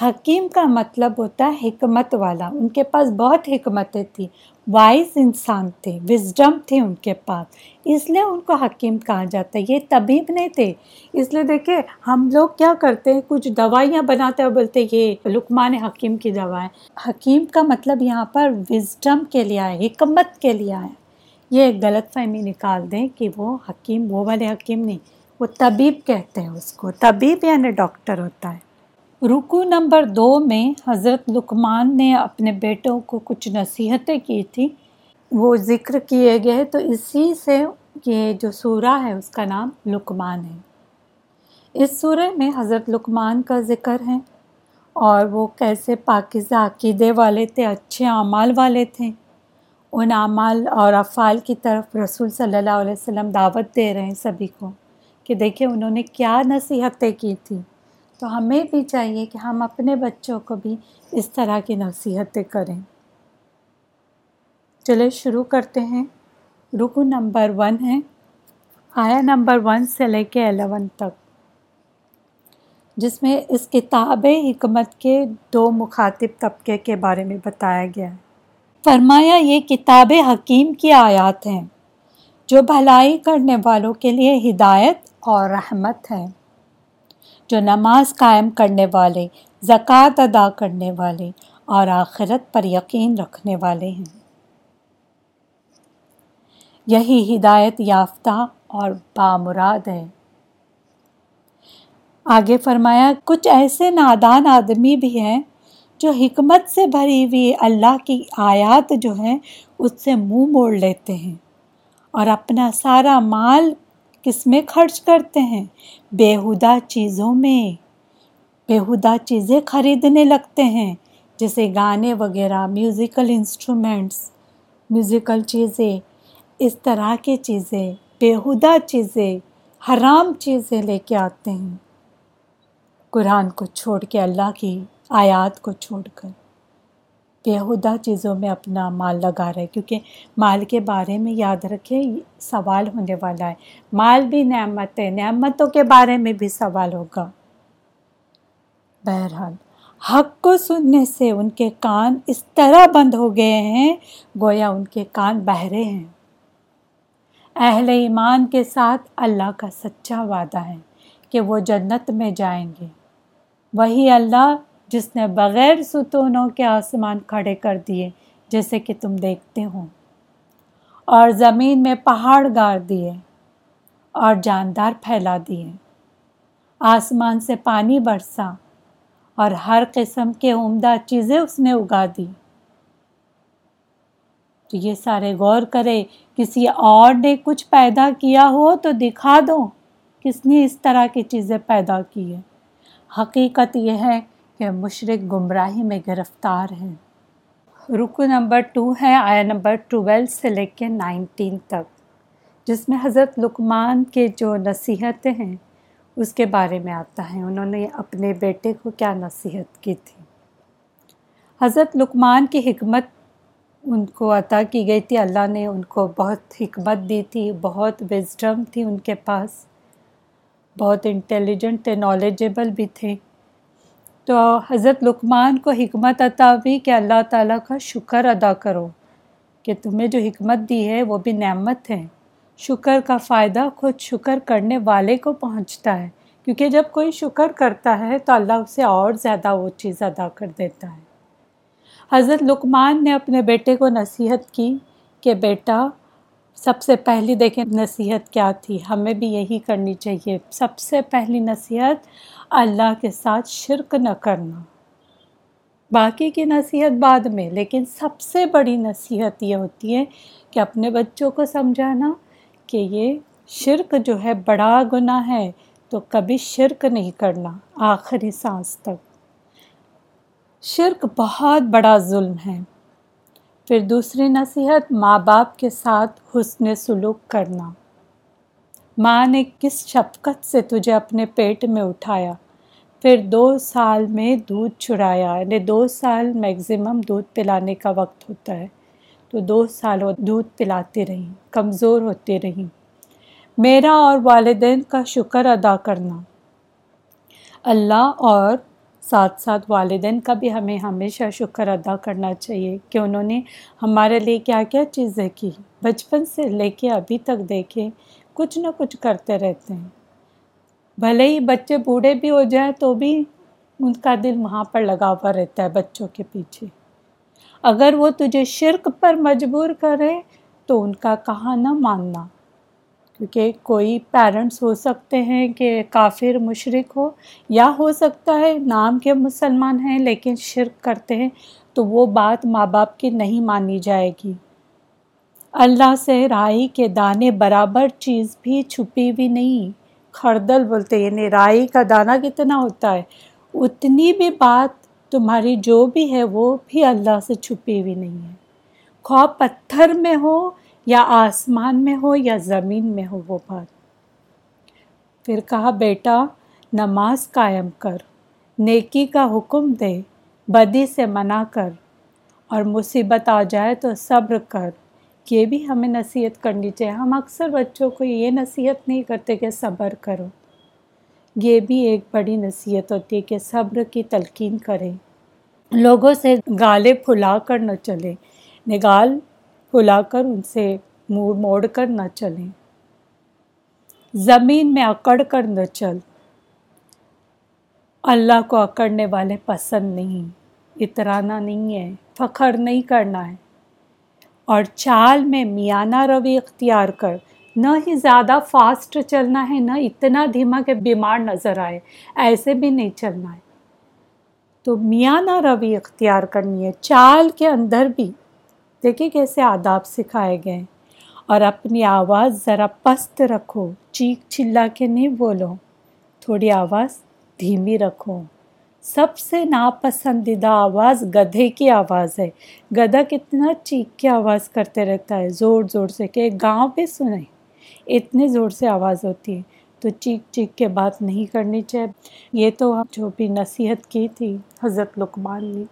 حکیم کا مطلب ہوتا ہے حکمت والا۔ ان کے پاس بہت حکمتیں تھیں۔ وائز انسان تھے وزڈم تھے ان کے پاس۔ اس لیے ان کو حکیم کہا جاتا ہے۔ یہ طبیب نہیں تھے۔ اس لیے دیکھیں، ہم لوگ کیا کرتے ہیں؟ کچھ دوائیاں بناتے ہیں بولتے یہ لکمان حکیم کی دوائیں۔ حکیم کا مطلب یہاں پر وزڈم کے لیے آئے حکمت کے لیے آئے یہ ایک غلط فہمی نکال دیں کہ وہ حکیم، وہ والے حکیم نہیں، وہ طبیب کہتے ہیں اس کو۔ طبیب یعنی ڈاکٹر ہوتا ہے۔ رکو نمبر دو میں حضرت لکمان نے اپنے بیٹوں کو کچھ نصیحتیں کی تھی وہ ذکر کیے گئے تو اسی سے یہ جو سورہ ہے اس کا نام لکمان ہے۔ اس سورہ میں حضرت لکمان کا ذکر ہے اور وہ کیسے پاکیزہ عقیدے والے تھے، اچھے اعمال والے تھے۔ ان اعمال اور افعال کی طرف رسول صلی اللہ علیہ وسلم دعوت دے رہے ہیں سبھی کو کہ دیکھیں انہوں نے کیا نصیحتیں کی تھیں۔ تو ہمیں بھی چاہیے کہ ہم اپنے بچوں کو بھی اس طرح کی نصیحتیں کریں۔ چلے شروع کرتے ہیں۔ رکو نمبر ون ہے۔ آیا نمبر ون سے لے کے الیون تک۔ جس میں اس کتاب حکمت کے دو مخاطب طبقے کے بارے میں بتایا گیا ہے۔ فرمایا، یہ کتاب حکیم کی آیات ہیں جو بھلائی کرنے والوں کے لیے ہدایت اور رحمت ہے جو نماز قائم کرنے والے، زکوٰۃ ادا کرنے والے اور آخرت پر یقین رکھنے والے ہیں۔ یہی ہدایت یافتہ اور بامراد ہے۔ آگے فرمایا، کچھ ایسے نادان آدمی بھی ہیں جو حکمت سے بھری ہوئی اللہ کی آیات جو ہیں، اس سے منہ موڑ لیتے ہیں اور اپنا سارا مال کس میں خرچ کرتے ہیں۔ بیہودہ چیزوں میں بیہودہ چیزیں خریدنے لگتے ہیں، جیسے گانے وغیرہ میوزیکل انسٹرومنٹس میوزیکل چیزیں، اس طرح کی چیزیں بیہودہ چیزیں، حرام چیزیں لے کے آتے ہیں۔ قرآن کو چھوڑ کے اللہ کی آیات کو چھوڑ کر۔ بیہودہ چیزوں میں اپنا مال لگا رہے کیونکہ مال کے بارے میں یاد رکھے سوال ہونے والا ہے۔ مال بھی نعمت ہے، نعمتوں کے بارے میں بھی سوال ہوگا۔ بہرحال، حق کو سننے سے ان کے کان اس طرح بند ہو گئے ہیں، گویا ان کے کان بہرے ہیں۔ اہل ایمان کے ساتھ اللہ کا سچا وعدہ ہے کہ وہ جنت میں جائیں گے۔ وہی اللہ جس نے بغیر ستونوں کے آسمان کھڑے کر دیے، جیسے کہ تم دیکھتے ہو۔ اور زمین میں پہاڑ گاڑ دیے اور جاندار پھیلا دیے۔ آسمان سے پانی برسا اور ہر قسم کے عمدہ چیزیں اس نے اگا دی۔ تو یہ سارے غور کرے، کسی اور نے کچھ پیدا کیا ہو تو دکھا دو کس نے اس طرح کی چیزیں پیدا کی ہیں۔ حقیقت یہ ہے کہ مشرق گمراہی میں گرفتار ہیں۔ رکو نمبر ٹو ہے آیا نمبر ٹویلو سے لے کے نائنٹین تک، جس میں حضرت لکمان کے جو نصیحتیں ہیں اس کے بارے میں آتا ہے۔ انہوں نے اپنے بیٹے کو کیا نصیحت کی تھی؟ حضرت لکمان کی حکمت ان کو عطا کی گئی تھی۔ اللہ نے ان کو بہت حکمت دی تھی، بہت وزڈم تھی ان کے پاس، بہت انٹیلیجنٹ تھے نالجیبل بھی تھے۔ تو حضرت لکمان کو حکمت عطا ہوئی کہ اللہ تعالیٰ کا شکر ادا کرو کہ تمہیں جو حکمت دی ہے وہ بھی نعمت ہے۔ شکر کا فائدہ خود شکر کرنے والے کو پہنچتا ہے، کیونکہ جب کوئی شکر کرتا ہے تو اللہ اسے اور زیادہ وہ چیز ادا کر دیتا ہے۔ حضرت لکمان نے اپنے بیٹے کو نصیحت کی کہ بیٹا، سب سے پہلی دیکھیں نصیحت کیا تھی، ہمیں بھی یہی کرنی چاہیے۔ سب سے پہلی نصیحت اللہ کے ساتھ شرک نہ کرنا۔ باقی کی نصیحت بعد میں، لیکن سب سے بڑی نصیحت یہ ہوتی ہے کہ اپنے بچوں کو سمجھانا کہ یہ شرک جو ہے بڑا گناہ ہے، تو کبھی شرک نہیں کرنا۔ آخری سانس تک۔ شرک بہت بڑا ظلم ہے۔ پھر دوسری نصیحت، ماں باپ کے ساتھ حسن سلوک کرنا۔ ماں نے کس شفقت سے تجھے اپنے پیٹ میں اٹھایا؟ پھر دو سال میں دودھ چھڑایا یعنی دو سال میگزیمم دودھ پلانے کا وقت ہوتا ہے۔ تو دو سال وہ دودھ پلاتی رہیں کمزور ہوتی رہیں میرا اور والدین کا شکر ادا کرنا۔ اللہ اور ساتھ ساتھ والدین کا بھی ہمیں ہمیشہ شکر ادا کرنا چاہیے کہ انہوں نے ہمارے لیے کیا کیا چیزیں کی۔ بچپن سے لے کے ابھی تک دیکھیں، کچھ نہ کچھ کرتے رہتے ہیں۔ بھلے ہی بچے بوڑھے بھی ہو جائیں تو بھی ان کا دل وہاں پر لگا ہوا رہتا ہے بچوں کے پیچھے۔ اگر وہ تجھے شرک پر مجبور کرے تو ان کا کہاں نہ ماننا۔ کیونکہ کوئی پیرنٹس ہو سکتے ہیں کہ کافر مشرق ہو، یا ہو سکتا ہے نام کے مسلمان ہیں لیکن شرک کرتے ہیں تو وہ بات ماں باپ کی نہیں مانی جائے گی۔ اللہ سے رائی کے دانے برابر چیز بھی چھپی ہوئی نہیں۔ خردل بولتے یعنی رائی کا دانہ کتنا ہوتا ہے۔ اتنی بھی بات تمہاری جو بھی ہے، وہ بھی اللہ سے چھپی ہوئی نہیں ہے۔ خواہ پتھر میں ہو یا آسمان میں ہو یا زمین میں ہو، وہ بات۔ پھر کہا، بیٹا، نماز قائم کر، نیکی کا حکم دے، بدی سے منع کر، اور مصیبت آ جائے تو صبر کر۔ یہ بھی ہمیں نصیحت کرنی چاہیے۔ ہم اکثر بچوں کو یہ نصیحت نہیں کرتے کہ صبر کرو۔ یہ بھی ایک بڑی نصیحت ہوتی ہے کہ صبر کی تلقین کریں۔ لوگوں سے گالے پھلا کر نہ چلیں۔ نگال پھلا کر ان سے منہ موڑ کر نہ چلیں۔ زمین میں اکڑ کر نہ چل۔ اللہ کو اکڑنے والے پسند نہیں۔ اترانا نہیں ہے۔ فخر نہیں کرنا ہے۔ اور چال میں میانہ روی اختیار کر۔ نہ ہی زیادہ فاسٹ چلنا ہے، نہ اتنا دھیما کہ بیمار نظر آئے۔ ایسے بھی نہیں چلنا ہے۔ تو میانہ روی اختیار کرنی ہے۔ چال کے اندر بھی دیکھیں کیسے آداب سکھائے گئے اور اپنی آواز ذرا پست رکھو، چیخ چلا کے نہیں بولو۔ تھوڑی آواز دھیمی رکھو۔ سب سے ناپسندیدہ آواز گدھے کی آواز ہے۔ گدھا کتنا چیخ کے آواز کرتے رہتا ہے، زور زور سے کہ گاؤں پہ سنیں۔ اتنے زور سے آواز ہوتی ہے۔ تو چیخ چیخ کے بات نہیں کرنی چاہیے۔ یہ تو ہم جو بھی نصیحت کی تھی حضرت لقمان نے۔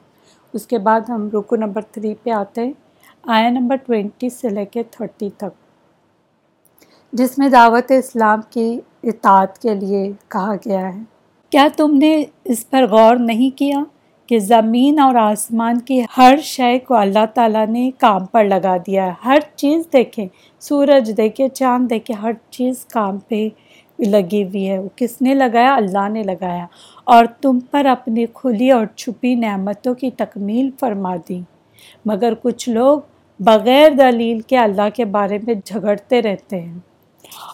اس کے بعد ہم رکو نمبر تھری پہ آتے ہیں۔ آیا نمبر ٹوینٹی سے لے کے تھرٹی تک۔ جس میں دعوت اسلام کی اطاعت کے لیے کہا گیا ہے۔ کیا تم نے اس پر غور نہیں کیا کہ زمین اور آسمان کی ہر شے کو اللہ تعالیٰ نے کام پر لگا دیا ہے؟ ہر چیز دیکھیں، سورج دیکھے چاند دیکھے ہر چیز کام پہ لگی ہوئی ہے۔ وہ کس نے لگایا؟ اللہ نے لگایا۔ اور تم پر اپنی کھلی اور چھپی نعمتوں کی تکمیل فرما دی۔ مگر کچھ لوگ بغیر دلیل کے اللہ کے بارے میں جھگڑتے رہتے ہیں۔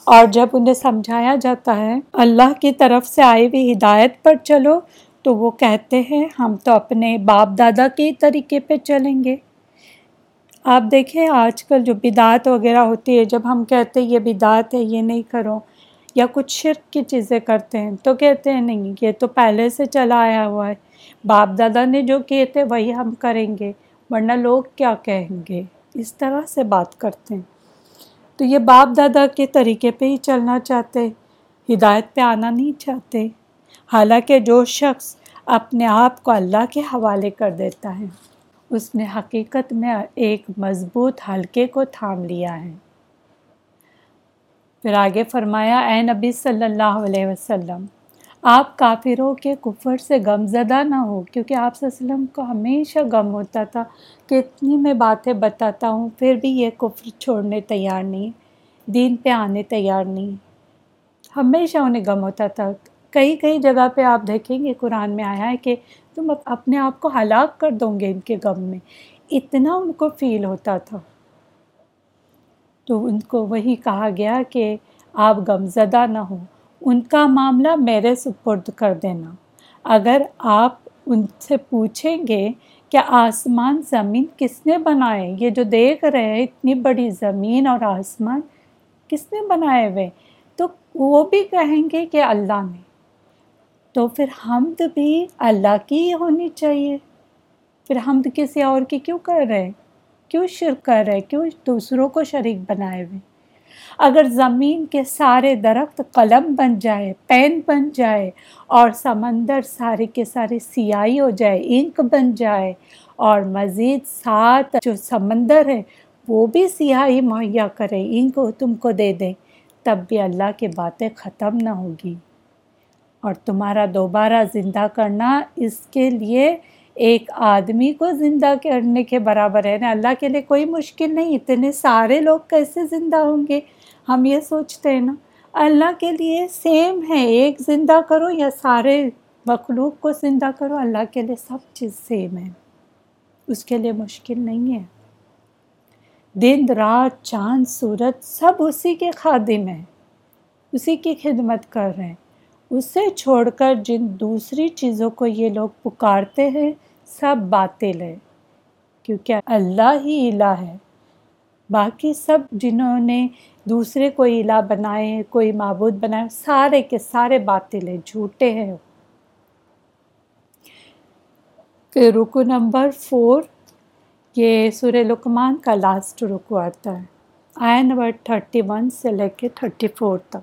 اور جب انہیں سمجھایا جاتا ہے اللہ کی طرف سے آئی ہوئی ہدایت پر چلو، تو وہ کہتے ہیں، ہم تو اپنے باپ دادا کے طریقے پہ چلیں گے۔ آپ دیکھیں، آج کل جو بدعت وغیرہ ہوتی ہے، جب ہم کہتے ہیں یہ بدعت ہے، یہ نہیں کرو یا کچھ شرک کی چیزیں کرتے ہیں، تو کہتے ہیں، نہیں، یہ تو پہلے سے چلا آیا ہوا ہے۔ باپ دادا نے جو کیے تھے، وہی ہم کریں گے۔ ورنہ لوگ کیا کہیں گے؟ اس طرح سے بات کرتے ہیں۔ تو یہ باپ دادا کے طریقے پہ ہی چلنا چاہتے، ہدایت پہ آنا نہیں چاہتے۔ حالانکہ جو شخص اپنے آپ کو اللہ کے حوالے کر دیتا ہے، اس نے حقیقت میں ایک مضبوط حلقے کو تھام لیا ہے۔ پھر آگے فرمایا، اے نبی صلی اللہ علیہ وسلم آپ کافروں کے کفر سے غم زدہ نہ ہو، کیونکہ آپ صلی اللہ علیہ وسلم کو ہمیشہ غم ہوتا تھا کہ اتنی میں باتیں بتاتا ہوں، پھر بھی یہ کفر چھوڑنے تیار نہیں، دین پہ آنے تیار نہیں۔ ہمیشہ انہیں غم ہوتا تھا۔ کئی کئی جگہ پہ آپ دیکھیں گے، قرآن میں آیا ہے کہ تم اپنے آپ کو ہلاک کر دو گے ان کے غم میں۔ اتنا ان کو فیل ہوتا تھا۔ تو ان کو وہی کہا گیا کہ آپ غم زدہ نہ ہوں ان کا معاملہ میرے سپرد کر دینا۔ اگر آپ ان سے پوچھیں گے کہ آسمان زمین کس نے بنائے، یہ جو دیکھ رہے ہیں، اتنی بڑی زمین اور آسمان کس نے بنائے ہوئے، تو وہ بھی کہیں گے کہ اللہ نے۔ تو پھر حمد بھی اللہ کی ہی ہونی چاہیے۔ پھر حمد کسی اور کی کیوں کر رہے؟ کیوں شرک کر رہے؟ کیوں دوسروں کو شریک بنائے ہوئے؟ اگر زمین کے سارے درخت قلم بن جائے، پین بن جائے اور سمندر سارے کے سارے سیاہی ہو جائے، انک بن جائے اور مزید سات جو سمندر ہے وہ بھی سیاہی مہیا کرے انک تم کو دے دیں، تب بھی اللہ کی باتیں ختم نہ ہوگی۔ اور تمہارا دوبارہ زندہ کرنا اس کے لیے ایک آدمی کو زندہ کرنے کے برابر ہے نا اللہ کے لیے کوئی مشکل نہیں، اتنے سارے لوگ کیسے زندہ ہوں گے؟ ہم یہ سوچتے ہیں نا۔ اللہ کے لیے سیم ہے، ایک زندہ کرو یا سارے مخلوق کو زندہ کرو، اللہ کے لیے سب چیز سیم ہے۔ اس کے لیے مشکل نہیں ہے۔ دن، رات، چاند، سورج سب اسی کے خادم ہیں۔ اسی کی خدمت کر رہے ہیں۔ اسے چھوڑ کر جن دوسری چیزوں کو یہ لوگ پکارتے ہیں، سب باطل ہے کیونکہ اللہ ہی الہ ہے۔ باقی سب جنہوں نے دوسرے کوئی الہ بنائے، کوئی معبود بنائے، سارے کے سارے باطل ہیں جھوٹے ہیں۔ کہ رکو نمبر فور یہ سور لکمان کا لاسٹ رکو آتا ہے۔ آیا نمبر تھرٹی ون سے لے کے تھرٹی فور تک۔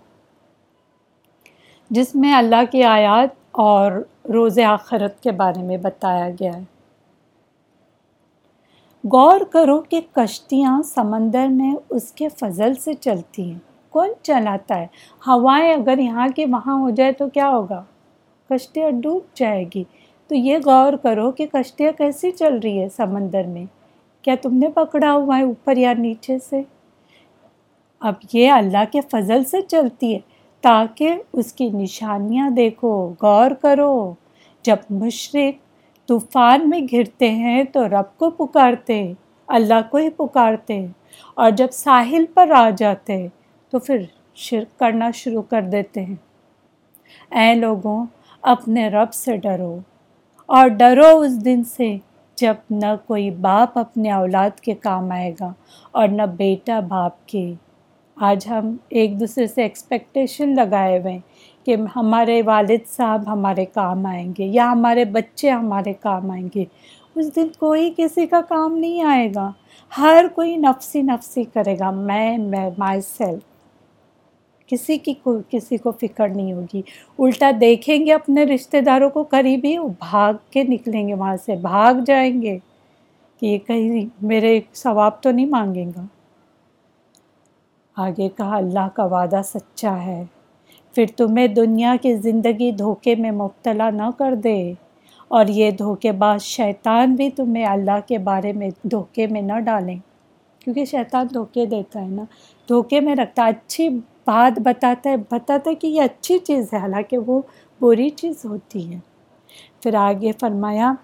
جس میں اللہ کی آیات اور روز آخرت کے بارے میں بتایا گیا ہے۔ غور کرو کہ کشتیاں سمندر میں اس کے فضل سے چلتی ہیں۔ کون چلاتا ہے؟ ہوائیں اگر یہاں کی وہاں ہو جائے تو کیا ہوگا؟ کشتیاں ڈوب جائے گی۔ تو یہ غور کرو کہ کشتیاں کیسی چل رہی ہے سمندر میں۔ کیا تم نے پکڑا ہوا ہے اوپر یا نیچے سے؟ اب یہ اللہ کے فضل سے چلتی ہے۔ تاکہ اس کی نشانیاں دیکھو، غور کرو۔ جب مشرق طوفان میں گرتے ہیں تو رب کو پکارتے، اللہ کو ہی پکارتے۔ اور جب ساحل پر آ جاتے تو پھر شرک کرنا شروع کر دیتے ہیں۔ اے لوگوں، اپنے رب سے ڈرو اور ڈرو اس دن سے جب نہ کوئی باپ اپنے اولاد کے کام آئے گا اور نہ بیٹا باپ کے۔ آج ہم ایک دوسرے سے ایکسپیکٹیشن لگائے ہوئے کہ ہمارے والد صاحب ہمارے کام آئیں گے یا ہمارے بچے ہمارے کام آئیں گے۔ اس دن کوئی کسی کا کام نہیں آئے گا۔ ہر کوئی نفسی نفسی کرے گا۔ میں میں، مائی سیلف۔ کسی کی کو، کسی کو فکر نہیں ہوگی۔ الٹا دیکھیں گے اپنے رشتہ داروں کو قریبی وہ بھاگ کے نکلیں گے وہاں سے۔ بھاگ جائیں گے کہ یہ کہیں میرے ثواب تو نہیں مانگیں گا۔ آگے کہا، اللہ کا وعدہ سچا ہے۔ پھر تمہیں دنیا کی زندگی دھوکے میں مبتلا نہ کر دے۔ اور یہ دھوکے باز شیطان بھی تمہیں اللہ کے بارے میں دھوکے میں نہ ڈالیں۔ کیونکہ شیطان دھوکے دیتا ہے نا۔ دھوکے میں رکھتا اچھی بات بتاتا ہے بتاتا ہے کہ یہ اچھی چیز ہے، حالانکہ وہ بری چیز ہوتی ہے۔ پھر آگے فرمایا،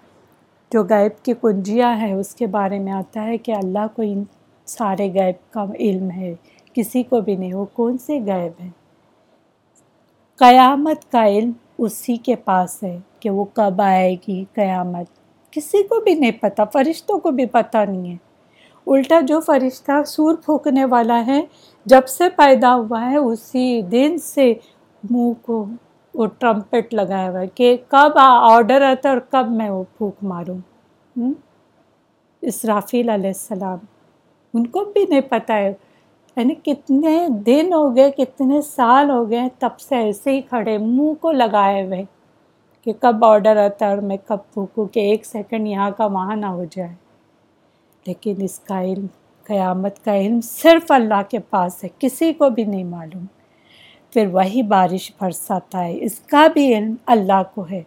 جو غیب کی کنجیاں ہیں، اس کے بارے میں آتا ہے کہ اللہ کو ان سارے غیب کا علم ہے، کسی کو بھی نہیں، وہ کون سے غیب ہیں قیامت کا علم اسی کے پاس ہے کہ وہ کب آئے گی قیامت۔ کسی کو بھی نہیں پتہ فرشتوں کو بھی پتہ نہیں ہے۔ الٹا جو فرشتہ سور پھونکنے والا ہے، جب سے پیدا ہوا ہے، اسی دن سے منہ کو وہ ٹرمپٹ لگایا ہوا ہے کہ کب آڈر آتا ہے اور کب میں وہ پھونک ماروں۔ اسرافیل علیہ السلام، ان کو بھی نہیں پتہ ہے۔ یعنی کتنے دن ہو گئے، کتنے سال ہو گئے تب سے ایسے ہی کھڑے، منہ کو لگائے ہوئے کہ کب آڈر آتا ہے اور میں کب پھونکوں کہ ایک سیکنڈ یہاں کا وہاں نہ ہو جائے۔ لیکن اس کا علم، قیامت کا علم صرف اللہ کے پاس ہے، کسی کو بھی نہیں معلوم۔ پھر وہی بارش برساتا ہے، اس کا بھی علم اللہ کو ہے۔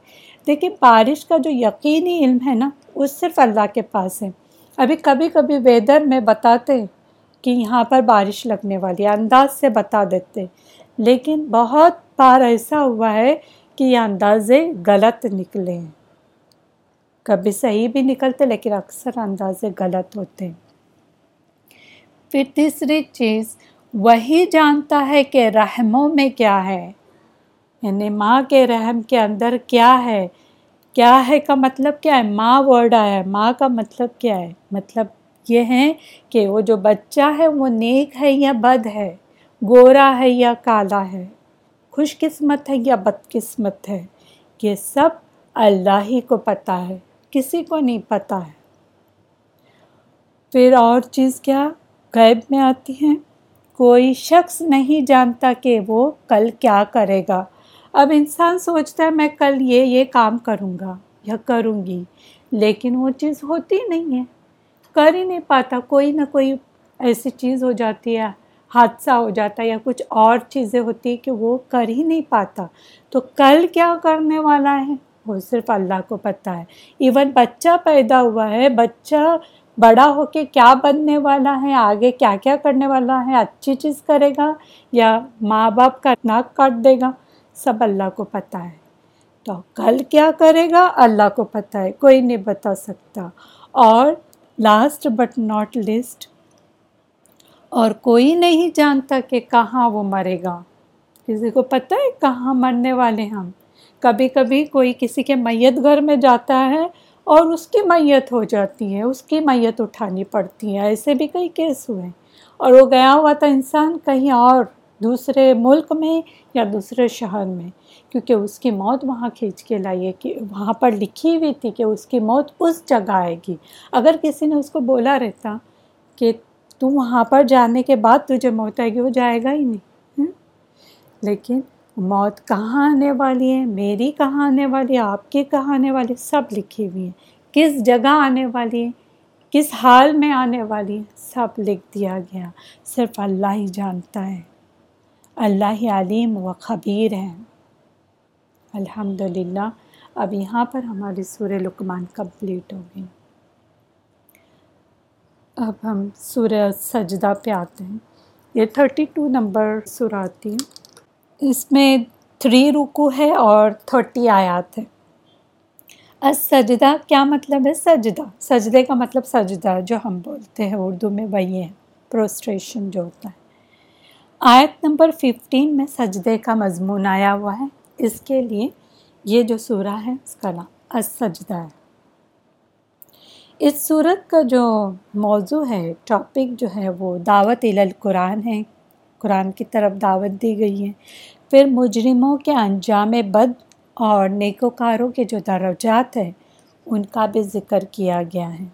دیکھیں، بارش کا جو یقینی علم ہے نا، وہ صرف اللہ کے پاس ہے۔ ابھی کبھی کبھی ویدر میں بتاتے کہ یہاں پر بارش لگنے والی ہے، انداز سے بتا دیتے۔ لیکن بہت بار ایسا ہوا ہے کہ یہ اندازے غلط نکلے۔ ہیں کبھی صحیح بھی نکلتے لیکن اکثر اندازے غلط ہوتے۔ ہیں پھر تیسری چیز، وہی جانتا ہے کہ رحموں میں کیا ہے۔ یعنی ماں کے رحم کے اندر کیا ہے؟ کیا ہے کا مطلب کیا ہے؟ ماں ورڈ آیا ہے۔ ماں کا مطلب کیا ہے؟ مطلب یہ ہیں کہ وہ جو بچہ ہے وہ نیک ہے یا بد ہے، گورا ہے یا کالا ہے خوش قسمت ہے یا بد قسمت ہے، یہ سب اللہ ہی کو پتہ ہے، کسی کو نہیں پتہ ہے۔ پھر اور چیز کیا غیب میں آتی ہیں کوئی شخص نہیں جانتا کہ وہ کل کیا کرے گا۔ اب انسان سوچتا ہے میں کل یہ یہ کام کروں گا یا کروں گی، لیکن وہ چیز ہوتی نہیں ہے۔ کر ہی نہیں پاتا۔ کوئی نہ کوئی ایسی چیز ہو جاتی ہے، حادثہ ہو جاتا ہے یا کچھ اور چیزیں ہوتی ہیں کہ وہ کر ہی نہیں پاتا۔ تو کل کیا کرنے والا ہے؟ وہ صرف اللہ کو پتہ ہے۔ ایون بچہ پیدا ہوا ہے، بچہ بڑا ہو کے کیا بننے والا ہے؟ آگے کیا کیا کرنے والا ہے؟ اچھی چیز کرے گا یا ماں باپ کا ناک کاٹ دے گا؟ سب اللہ کو پتہ ہے۔ تو کل کیا کرے گا؟ اللہ کو پتہ ہے، کوئی نہیں بتا سکتا۔ اور لاسٹ بٹ ناٹ لسٹ اور کوئی نہیں جانتا کہ کہاں وہ مرے گا۔ کسی کو پتہ ہے کہاں مرنے والے ہم؟ کبھی کبھی کوئی کسی کے میت گھر میں جاتا ہے اور اس کی میت ہو جاتی ہے، اس کی میت اٹھانی پڑتی ہے۔ ایسے بھی کئی کیس ہوئے۔ اور وہ گیا ہوا تھا انسان کہیں اور، دوسرے ملک میں یا دوسرے شہر میں۔ کیونکہ اس کی موت وہاں کھینچ کے لائیے کہ وہاں پر لکھی ہوئی تھی کہ اس کی موت اس جگہ آئے گی۔ اگر کسی نے اس کو بولا رہتا کہ تو وہاں پر جانے کے بعد تجھے موت آئے گی، وہ جائے گا ہی نہیں لیکن موت کہاں آنے والی ہے؟ میری کہاں آنے والی ہے؟ آپ کی کہاں آنے والی سب لکھی ہوئی ہیں۔ کس جگہ آنے والی ہے کس حال میں آنے والی ہے سب لکھ دیا گیا۔ صرف اللہ ہی جانتا ہے۔ اللہ ہی علیم و خبیر ہے۔ الحمد للہ اب یہاں پر ہماری سورہ لکمان کمپلیٹ ہوگی۔ اب ہم سورہ سجدہ پہ آتے ہیں۔ یہ تھرٹی ٹو نمبر سورہ آتی ہے اس میں تھری رکو ہے اور تھرٹی آیات ہے سجدہ کیا مطلب ہے؟ سجدہ۔ سجدے کا مطلب سجدہ جو ہم بولتے ہیں۔ اردو میں وہی ہے۔ پروسٹریشن جو ہوتا ہے۔ آیت نمبر ففٹین میں سجدے کا مضمون آیا ہوا ہے۔ اس کے لیے یہ جو سورہ ہے، اس کا نام سجدہ ہے۔ اس صورت کا جو موضوع ہے ٹاپک جو ہے، وہ دعوت القرآن ہے۔ قرآن کی طرف دعوت دی گئی ہے۔ پھر مجرموں کے انجام بد اور نیکوکاروں کے جو درجات ہیں، ان کا بھی ذکر کیا گیا ہے۔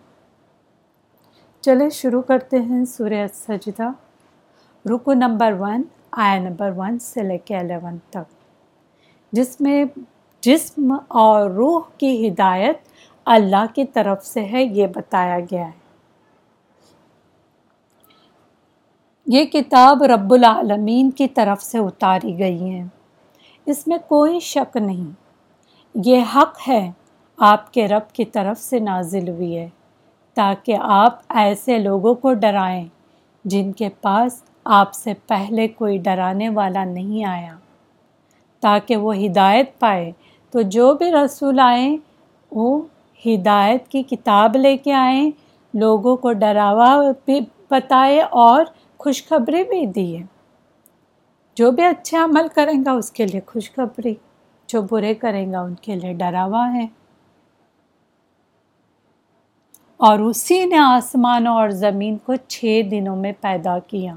چلے شروع کرتے ہیں سورہ سجدہ رکو نمبر ون آیا نمبر ون سے لے کے الیون تک۔ جس میں جسم اور روح کی ہدایت اللہ کی طرف سے ہے، یہ بتایا گیا ہے۔ یہ کتاب رب العالمین کی طرف سے اتاری گئی ہے۔ اس میں کوئی شک نہیں۔ یہ حق ہے، آپ کے رب کی طرف سے نازل ہوئی ہے۔ تاکہ آپ ایسے لوگوں کو ڈرائیں جن کے پاس آپ سے پہلے کوئی ڈرانے والا نہیں آیا۔ تاکہ وہ ہدایت پائے۔ تو جو بھی رسول آئیں وہ ہدایت کی کتاب لے کے آئیں لوگوں کو ڈراوا بھی بتائے اور خوشخبری بھی دیے جو بھی اچھے عمل کریں گا، اس کے لیے خوشخبری۔ جو برے کریں گا، ان کے لیے ڈراوا ہے۔ اور اسی نے آسمانوں اور زمین کو چھ دنوں میں پیدا کیا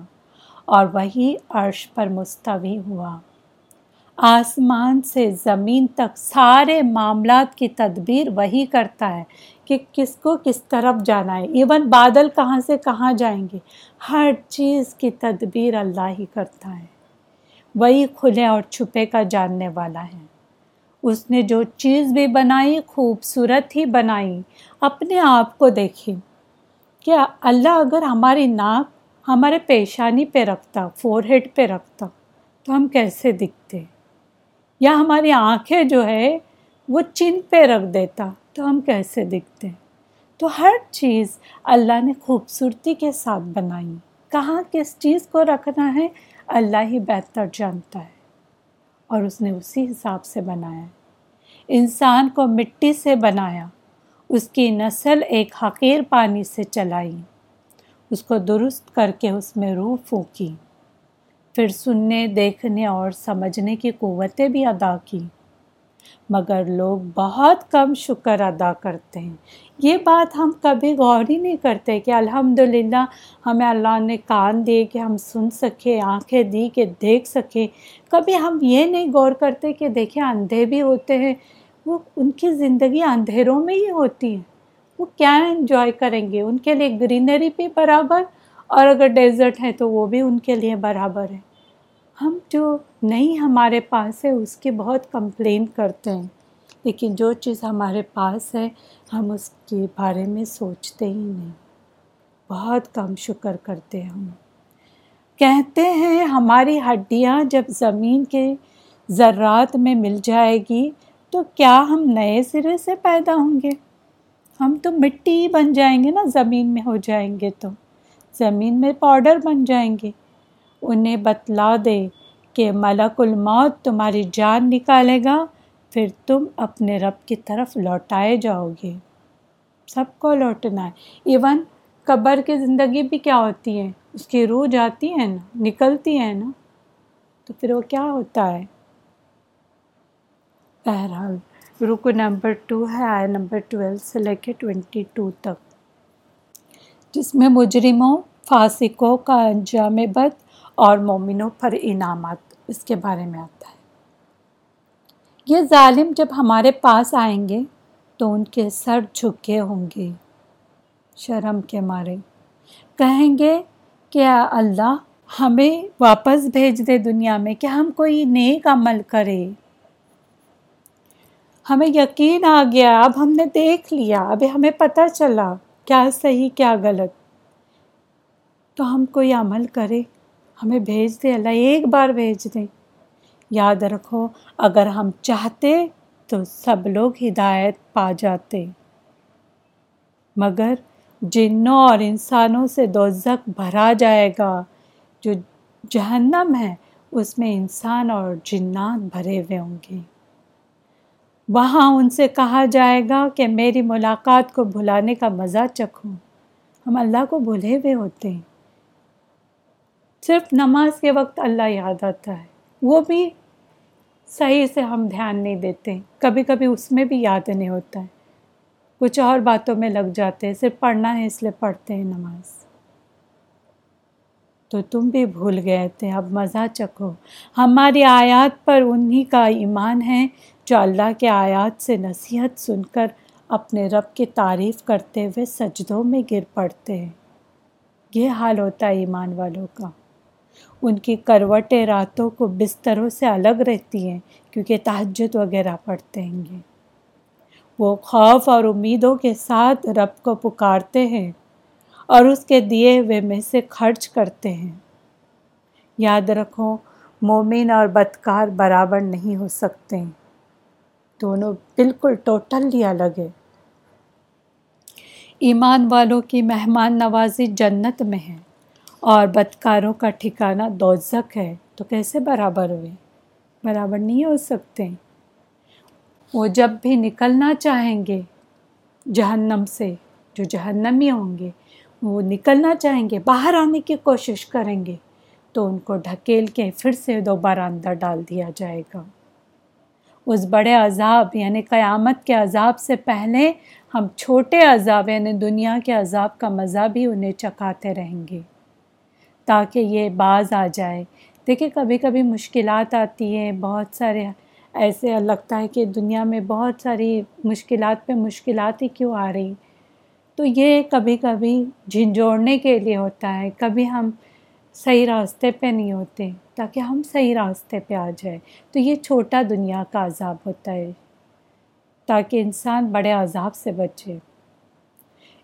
اور وہی عرش پر مستوی ہوا۔ آسمان سے زمین تک سارے معاملات کی تدبیر وہی کرتا ہے کہ کس کو کس طرف جانا ہے۔ ایون بادل کہاں سے کہاں جائیں گے؟ ہر چیز کی تدبیر اللہ ہی کرتا ہے۔ وہی کھلے اور چھپے کا جاننے والا ہے۔ اس نے جو چیز بھی بنائی، خوبصورت ہی بنائی۔ اپنے آپ کو دیکھی کیا اللہ اگر ہماری ناک ہمارے پیشانی پہ رکھتا فور ہیڈ پہ رکھتا، تو ہم کیسے دکھتے؟ یا ہماری آنکھیں جو ہے وہ چن پہ رکھ دیتا، تو ہم کیسے دکھتے؟ تو ہر چیز اللہ نے خوبصورتی کے ساتھ بنائی۔ کہاں کس چیز کو رکھنا ہے، اللہ ہی بہتر جانتا ہے اور اس نے اسی حساب سے بنایا۔ انسان کو مٹی سے بنایا، اس کی نسل ایک حقیر پانی سے چلائی، اس کو درست کر کے اس میں روح پھونکی۔ پھر سننے، دیکھنے اور سمجھنے کی قوتیں بھی ادا کی۔ مگر لوگ بہت کم شکر ادا کرتے ہیں۔ یہ بات ہم کبھی غور ہی نہیں کرتے کہ الحمد للہ ہمیں اللہ نے کان دیے کہ ہم سن سکے، آنکھیں دی کہ دیکھ سکے۔ کبھی ہم یہ نہیں غور کرتے کہ دیکھیں اندھے بھی ہوتے ہیں۔ وہ ان کی زندگی اندھیروں میں ہی ہوتی ہے۔ وہ کیا انجوائے کریں گے؟ ان کے لیے گرینری بھی برابر اور اگر ڈیزرٹ ہے تو وہ بھی ان کے لیے برابر ہے۔ ہم جو نہیں ہمارے پاس ہے، اس کی بہت کمپلین کرتے ہیں۔ لیکن جو چیز ہمارے پاس ہے، ہم اس کے بارے میں سوچتے ہی نہیں۔ بہت کم شکر کرتے ہم۔ کہتے ہیں، ہماری ہڈیاں جب زمین کے ذرات میں مل جائے گی، تو کیا ہم نئے سرے سے پیدا ہوں گے؟ ہم تو مٹی ہی بن جائیں گے نا، زمین میں ہو جائیں گے تو۔ زمین میں پاؤڈر بن جائیں گے۔ انہیں بتلا دے کہ ملک الموت تمہاری جان نکالے گا، پھر تم اپنے رب کی طرف لوٹائے جاؤ گے۔ سب کو لوٹنا ہے۔ ایون قبر کی زندگی بھی کیا ہوتی ہے؟ اس کی روح جاتی ہے نا، نکلتی ہے نا۔ تو پھر وہ کیا ہوتا ہے؟ بہرحال، رکو نمبر ٹو ہے آئے نمبر ٹویلو سے لے کے ٹوینٹی ٹو تک۔ جس میں مجرموں، فاسقوں کا انجام بد اور مومنوں پر انعامات۔ اس کے بارے میں آتا ہے۔ یہ ظالم جب ہمارے پاس آئیں گے تو ان کے سر جھکے ہوں گے، شرم کے مارے۔ کہیں گے کہ اللہ، ہمیں واپس بھیج دے دنیا میں کہ ہم کوئی نیک عمل کرے ہمیں یقین آ گیا، اب ہم نے دیکھ لیا، اب ہمیں پتہ چلا۔ کیا صحیح، کیا غلط؟ تو ہم کوئی عمل کرے، ہمیں بھیج دے، اللہ ایک بار بھیج دیں یاد رکھو، اگر ہم چاہتے تو سب لوگ ہدایت پا جاتے۔ مگر جنوں اور انسانوں سے دوزک بھرا جائے گا۔ جو جہنم ہے، اس میں انسان اور جنات بھرے ہوئے ہوں گے۔ وہاں ان سے کہا جائے گا کہ میری ملاقات کو بھلانے کا مزہ چکھوں ہم اللہ کو بھولے ہوئے ہوتے ہیں۔ صرف نماز کے وقت اللہ یاد آتا ہے۔ وہ بھی صحیح سے ہم دھیان نہیں دیتے۔ کبھی کبھی اس میں بھی یاد نہیں ہوتا ہے۔ کچھ اور باتوں میں لگ جاتے ہیں۔ صرف پڑھنا ہے، اس لیے پڑھتے ہیں نماز۔ تو تم بھی بھول گئے تھے۔ اب مزہ چکھو۔ ہماری آیات پر انہی کا ایمان ہے۔ جو اللہ کے آیات سے نصیحت سن کر اپنے رب کی تعریف کرتے ہوئے سجدوں میں گر پڑتے ہیں۔ یہ حال ہوتا ہے ایمان والوں کا۔ ان کی کروٹیں راتوں کو بستروں سے الگ رہتی ہیں کیونکہ تہجد وغیرہ پڑھتے ہیں گے۔ وہ خوف اور امیدوں کے ساتھ رب کو پکارتے ہیں اور اس کے دیے ہوئے میں سے خرچ کرتے ہیں۔ یاد رکھو، مومن اور بدکار برابر نہیں ہو سکتے۔ دونوں بالکل ٹوٹلی الگ ہے ایمان والوں کی مہمان نوازی جنت میں ہے اور بدکاروں کا ٹھکانہ دوزک ہے۔ تو کیسے برابر ہوئے؟ برابر نہیں ہو سکتے۔ وہ جب بھی نکلنا چاہیں گے جہنم سے، جو جہنمی ہوں گے، وہ نکلنا چاہیں گے، باہر آنے کی کوشش کریں گے، تو ان کو ڈھکیل کے پھر سے دوبارہ اندر ڈال دیا جائے گا۔ اس بڑے عذاب یعنی قیامت کے عذاب سے پہلے ہم چھوٹے عذاب یعنی دنیا کے عذاب کا مزہ بھی انہیں چکاتے رہیں گے تاکہ یہ باز آ جائے۔ دیکھیں کبھی کبھی مشکلات آتی ہیں، بہت سارے ایسے لگتا ہے کہ دنیا میں بہت ساری مشکلات پہ مشکلات ہی کیوں آ رہی۔ تو یہ کبھی کبھی جھنجھوڑنے کے لیے ہوتا ہے۔ کبھی ہم صحیح راستے پہ نہیں ہوتے، تاکہ ہم صحیح راستے پہ آ جائیں۔ تو یہ چھوٹا دنیا کا عذاب ہوتا ہے، تاکہ انسان بڑے عذاب سے بچے۔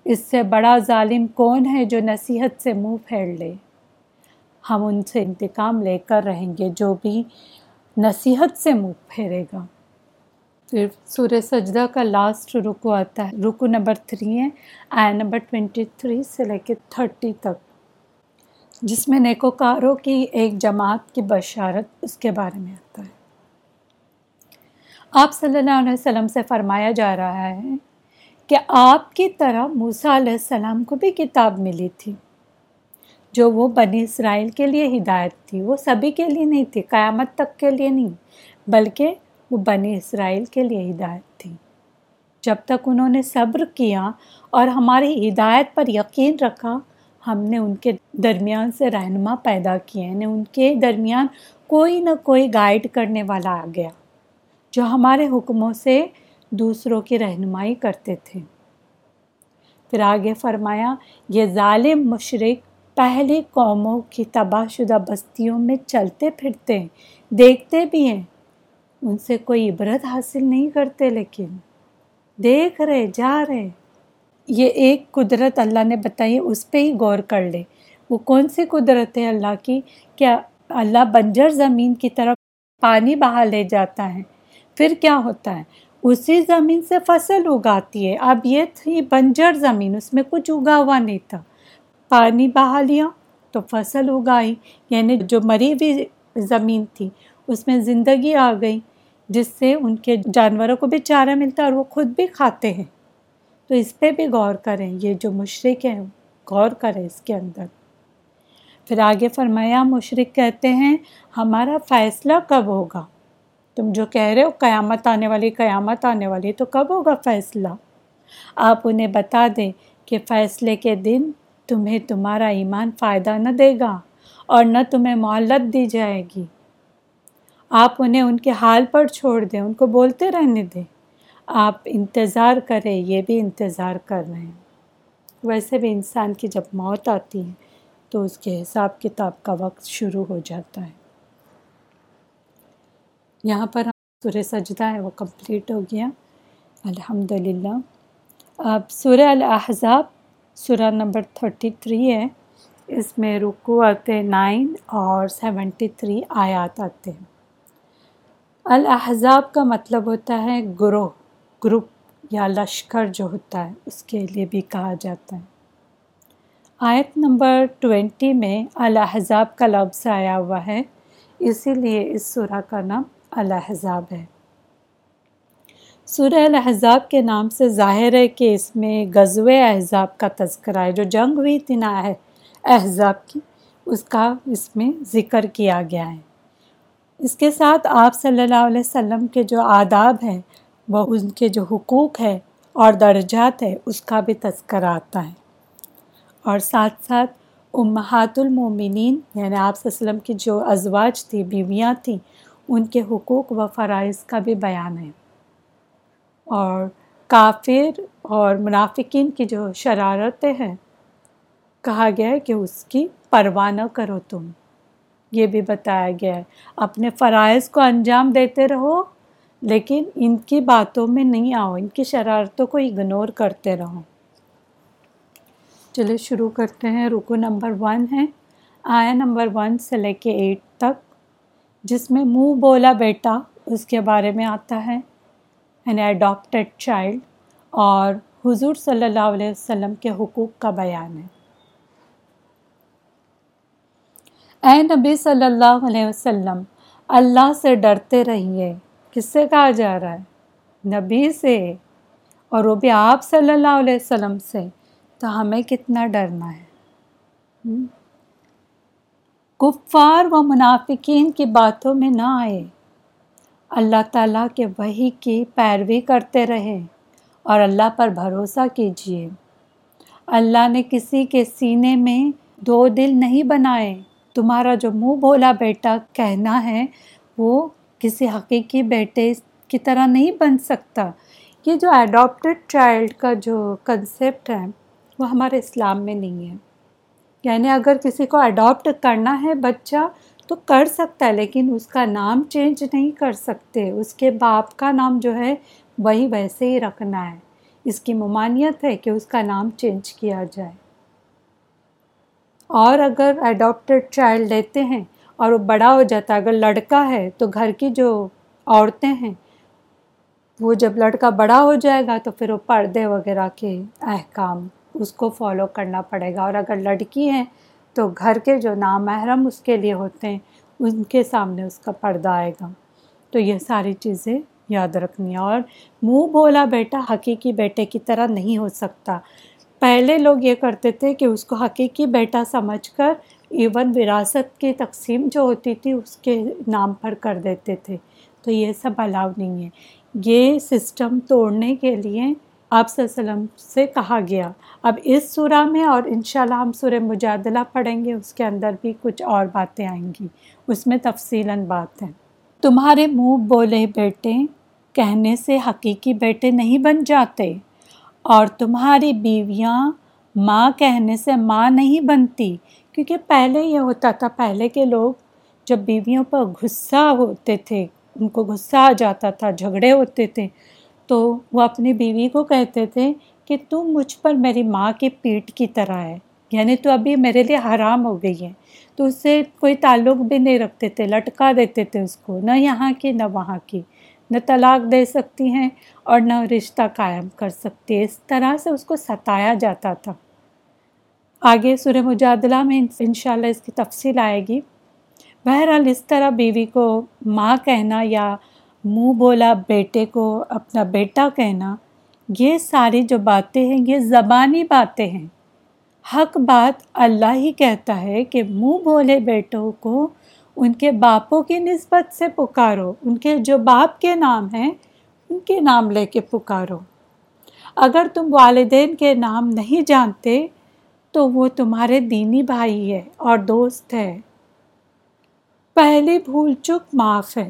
اس سے بڑا ظالم کون ہے جو نصیحت سے منہ پھیڑ لے؟ ہم ان سے انتقام لے کر رہیں گے جو بھی نصیحت سے منہ پھیرے گا۔ پھر سورہ سجدہ کا لاسٹ رکو آتا ہے۔ رکو نمبر تھری ہے آیا نمبر ٹوینٹی تھری سے لے کے تھرٹی تک۔ جس میں نیکوکاروں کی ایک جماعت کی بشارت اس کے بارے میں آتا ہے۔ آپ صلی اللہ علیہ وسلم سے فرمایا جا رہا ہے کہ آپ کی طرح موسیٰ علیہ السلام کو بھی کتاب ملی تھی۔ جو وہ بنی اسرائیل کے لیے ہدایت تھی، وہ سبھی کے لیے نہیں تھی، قیامت تک کے لیے نہیں، بلکہ وہ بنی اسرائیل کے لیے ہدایت تھی۔ جب تک انہوں نے صبر کیا اور ہماری ہدایت پر یقین رکھا ہم نے ان کے درمیان سے رہنما پیدا کیے یعنی ان کے درمیان کوئی نہ کوئی گائیڈ کرنے والا آ گیا، جو ہمارے حکموں سے دوسروں کی رہنمائی کرتے تھے۔ پھر آگے فرمایا، یہ ظالم مشرق پہلی قوموں کی تباہ شدہ بستیوں میں چلتے پھرتے ہیں، دیکھتے بھی ہیں۔ ان سے کوئی عبرت حاصل نہیں کرتے، لیکن دیکھ رہے، جا رہے۔ یہ ایک قدرت اللہ نے بتائی، اس پہ ہی غور کر لے۔ وہ کون سی قدرت ہے اللہ کی؟ کیا اللہ بنجر زمین کی طرف پانی بہا لے جاتا ہے؟ پھر کیا ہوتا ہے؟ اسی زمین سے فصل اگاتی ہے۔ اب یہ تھی بنجر زمین، اس میں کچھ اگا ہوا نہیں تھا۔ پانی بہا لیا تو فصل اگائی یعنی جو مری ہوئی زمین تھی، اس میں زندگی آ گئی، جس سے ان کے جانوروں کو بھی چارہ ملتا اور وہ خود بھی کھاتے ہیں۔ تو اس پہ بھی غور کریں، یہ جو مشرق ہیں، غور کریں اس کے اندر۔ پھر آگے فرمایا، مشرق کہتے ہیں، ہمارا فیصلہ کب ہوگا؟ تم جو کہہ رہے ہو، قیامت آنے والی، قیامت آنے والی، تو کب ہوگا فیصلہ؟ آپ انہیں بتا دیں کہ فیصلے کے دن تمہیں تمہارا ایمان فائدہ نہ دے گا اور نہ تمہیں مہلت دی جائے گی۔ آپ انہیں ان کے حال پر چھوڑ دیں، ان کو بولتے رہنے دیں۔ آپ انتظار کریں، یہ بھی انتظار کر رہے ہیں۔ ویسے بھی انسان کی جب موت آتی ہے، تو اس کے حساب کتاب کا وقت شروع ہو جاتا ہے۔ یہاں پر سورہ سجدہ ہے، وہ کمپلیٹ ہو گیا۔ الحمد للہ اب سورہ الاحزاب، سورہ نمبر تھرٹی تھری ہے۔ اس میں رکو آتے نائن اور سیونٹی تھری آیات آتے ہیں۔ الاحزاب کا مطلب ہوتا ہے گروہ۔ گروپ یا لشکر جو ہوتا ہے، اس کے لیے بھی کہا جاتا ہے۔ آیت نمبر ٹوینٹی میں الحضاب کا لفظ آیا ہوا ہے، اسی لیے اس سورہ کا نام الحضاب ہے۔ سورہ الحضاب کے نام سے ظاہر ہے کہ اس میں غزو احزاب کا تذکرہ ہے۔ جو جنگ ہوئی تھی نا ہے احزاب کی، اس کا اس میں ذکر کیا گیا ہے۔ اس کے ساتھ آپ صلی اللہ علیہ وسلم کے جو آداب ہیں وہ ان کے جو حقوق ہے اور درجات ہے اس کا بھی تذکرہ آتا ہے۔ اور ساتھ ساتھ امہات المومنین یعنی آپ صلی اللہ علیہ وسلم کی جو ازواج تھی، بیویاں تھیں، ان کے حقوق و فرائض کا بھی بیان ہے۔ اور کافر اور منافقین کی جو شرارتیں ہیں، کہا گیا ہے کہ اس کی پرواہ نہ کرو تم۔ یہ بھی بتایا گیا ہے۔ اپنے فرائض کو انجام دیتے رہو لیکن ان کی باتوں میں نہیں آؤ، ان کی شرارتوں کو اگنور کرتے رہو۔ چلے شروع کرتے ہیں۔ رکو نمبر ون ہے۔ آیا نمبر ون سے لے کے ایٹ تک۔ جس میں منہ بولا بیٹا، اس کے بارے میں آتا ہے۔ این اڈاپٹیڈ چائلڈ اور حضور صلی اللہ علیہ وسلم کے حقوق کا بیان ہے۔ اے نبی صلی اللہ علیہ وسلم، اللہ سے ڈرتے رہیے۔ کس سے کہا جا رہا ہے؟ نبی سے۔ اور وہ بھی آپ صلی اللہ علیہ وسلم سے۔ تو ہمیں کتنا ڈرنا ہے؟ کفار و منافقین کی باتوں میں نہ آئے۔ اللہ تعالیٰ کے وہی کی پیروی کرتے رہیں اور اللہ پر بھروسہ کیجیے۔ اللہ نے کسی کے سینے میں دو دل نہیں بنائے۔ تمہارا جو منہ بولا بیٹا کہنا ہے، وہ کسی حقیقی بیٹے کی طرح نہیں بن سکتا۔ یہ جو اڈاپٹیڈ چائلڈ کا جو کنسیپٹ ہے، وہ ہمارے اسلام میں نہیں ہے۔ یعنی اگر کسی کو اڈاپٹ کرنا ہے بچہ، تو کر سکتا ہے، لیکن اس کا نام چینج نہیں کر سکتے۔ اس کے باپ کا نام جو ہے، وہی ویسے ہی رکھنا ہے۔ اس کی ممانعت ہے کہ اس کا نام چینج کیا جائے۔ اور اگر اڈاپٹیڈ چائلڈ لیتے ہیں اور وہ بڑا ہو جاتا ہے۔ اگر لڑکا ہے تو گھر کی جو عورتیں ہیں، وہ جب لڑکا بڑا ہو جائے گا تو پھر وہ پردے وغیرہ کے احکام اس کو فالو کرنا پڑے گا۔ اور اگر لڑکی ہے تو گھر کے جو نامحرم اس کے لیے ہوتے ہیں، ان کے سامنے اس کا پردہ آئے گا۔ تو یہ ساری چیزیں یاد رکھنی اور منہ بولا بیٹا حقیقی بیٹے کی طرح نہیں ہو سکتا۔ پہلے لوگ یہ کرتے تھے کہ اس کو حقیقی بیٹا سمجھ کر ایون وراثت کی تقسیم جو ہوتی تھی، اس کے نام پر کر دیتے تھے۔ تو یہ سب الاؤ نہیں ہے۔ یہ سسٹم توڑنے کے لیے آپ صلی اللہ علیہ وسلم سے کہا گیا۔ اب اس سورہ میں اور انشاءاللہ ہم سورہ مجادلہ پڑھیں گے، اس کے اندر بھی کچھ اور باتیں آئیں گی۔ اس میں تفصیلاً بات ہے۔ تمہارے منہ بولے بیٹے کہنے سے حقیقی بیٹے نہیں بن جاتے، اور تمہاری بیویاں ماں کہنے سے ماں نہیں بنتی۔ کیونکہ پہلے یہ ہوتا تھا، پہلے کے لوگ جب بیویوں پر غصہ ہوتے تھے، ان کو غصہ آ جاتا تھا، جھگڑے ہوتے تھے، تو وہ اپنی بیوی کو کہتے تھے کہ تم مجھ پر میری ماں کی پیٹ کی طرح ہے یعنی تو ابھی میرے لیے حرام ہو گئی ہے۔ تو اس سے کوئی تعلق بھی نہیں رکھتے تھے، لٹکا دیتے تھے اس کو، نہ یہاں کی نہ وہاں کی۔ نہ طلاق دے سکتی ہیں اور نہ رشتہ قائم کر سکتی ہے اس طرح سے اس کو ستایا جاتا تھا۔ آگے سورہ مجادلہ میں انشاءاللہ اس کی تفصیل آئے گی۔ بہرحال اس طرح بیوی کو ماں کہنا یا منہ بولا بیٹے کو اپنا بیٹا کہنا، یہ ساری جو باتیں ہیں، یہ زبانی باتیں ہیں۔ حق بات اللہ ہی کہتا ہے کہ منہ بولے بیٹوں کو ان کے باپوں کی نسبت سے پکارو، ان کے جو باپ کے نام ہیں، ان کے نام لے کے پکارو۔ اگر تم والدین کے نام نہیں جانتے تو وہ تمہارے دینی بھائی ہے اور دوست ہے۔ پہلی بھول چک معاف ہے۔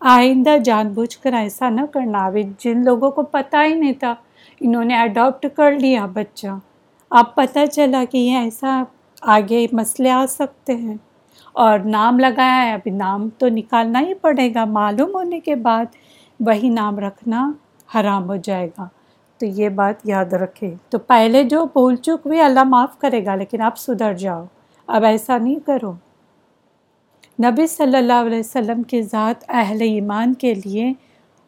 آئندہ جان بوجھ کر ایسا نہ کرنا۔ ابھی جن لوگوں کو پتہ ہی نہیں تھا، انہوں نے اڈاپٹ کر لیا بچہ۔ اب پتہ چلا کہ یہ ایسا آگے مسئلے آ سکتے ہیں۔ اور نام لگایا ہے۔ ابھی نام تو نکالنا ہی پڑے گا۔ معلوم ہونے کے بعد وہی نام رکھنا حرام ہو جائے گا۔ تو یہ بات یاد رکھے تو پہلے جو بھول چک ہوئی، اللہ معاف کرے گا، لیکن آپ سدھر جاؤ۔ اب ایسا نہیں کرو۔ نبی صلی اللہ علیہ وسلم کی ذات اہل ایمان کے لیے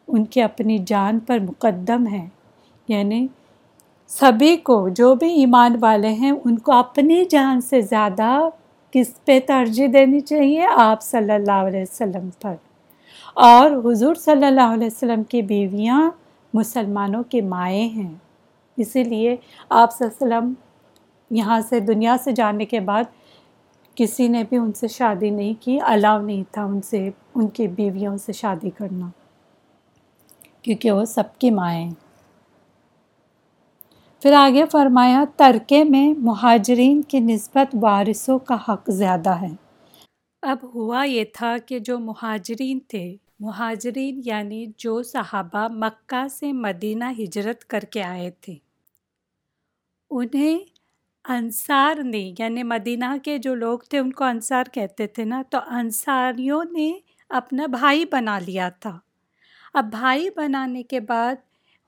ان کے اپنی جان پر مقدم ہے۔ یعنی سبھی کو، جو بھی ایمان والے ہیں، ان کو اپنی جان سے زیادہ کس پہ ترجیح دینی چاہیے؟ آپ صلی اللہ علیہ وسلم پر۔ اور حضور صلی اللہ علیہ وسلم کی بیویاں مسلمانوں کے مائیں ہیں۔ اسی لیے آپ صلی اللہ علیہ وسلم یہاں سے دنیا سے جانے کے بعد کسی نے بھی ان سے شادی نہیں کی، الاؤ نہیں تھا ان سے، ان کی بیویوں سے شادی کرنا۔ کیونکہ وہ سب کی مائیں پھر آگے فرمایا، ترکے میں مہاجرین کی نسبت وارثوں کا حق زیادہ ہے۔ اب ہوا یہ تھا کہ جو مہاجرین تھے مہاجرین یعنی جو صحابہ مکہ سے مدینہ ہجرت کر کے آئے تھے۔ انہیں انصار نے یعنی مدینہ کے جو لوگ تھے، ان کو انصار کہتے تھے نا، تو انصاریوں نے اپنا بھائی بنا لیا تھا۔ اب بھائی بنانے کے بعد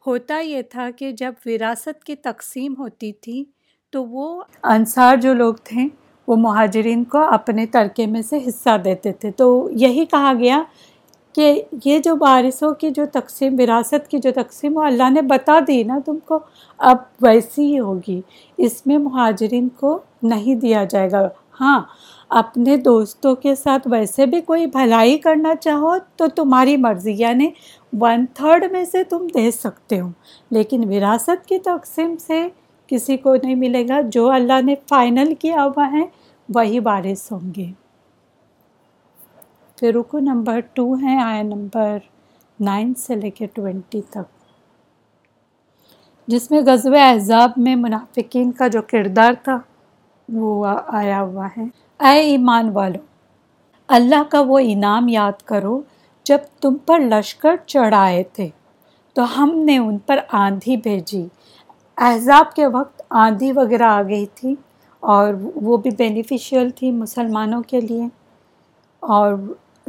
ہوتا یہ تھا کہ جب وراثت کی تقسیم ہوتی تھی، تو وہ انصار جو لوگ تھے، وہ مہاجرین کو اپنے ترکے میں سے حصہ دیتے تھے۔ تو یہی کہا گیا کہ یہ جو بارثوں کی جو تقسیم، وراثت کی جو تقسیم وہ اللہ نے بتا دی نا تم کو، اب ویسی ہی ہوگی۔ اس میں مہاجرین کو نہیں دیا جائے گا۔ ہاں اپنے دوستوں کے ساتھ ویسے بھی کوئی بھلائی کرنا چاہو تو تمہاری مرضی یعنی ون تھرڈ میں سے تم دے سکتے ہو۔ لیکن وراثت کی تقسیم سے کسی کو نہیں ملے گا۔ جو اللہ نے فائنل کیا ہوا ہے، وہی وارث ہوں گے۔ پھر رکو نمبر ٹو ہے، آیا نمبر نائن سے لے کے ٹوینٹی تک۔ جس میں غزو احزاب میں منافقین کا جو کردار تھا، وہ آیا ہوا ہے۔ اے ایمان والو، اللہ کا وہ انعام یاد کرو، جب تم پر لشکر چڑھائے تھے، تو ہم نے ان پر آندھی بھیجی۔ احزاب کے وقت آندھی وغیرہ آ گئی تھی اور وہ بھی بینیفیشیل تھی مسلمانوں کے لیے۔ اور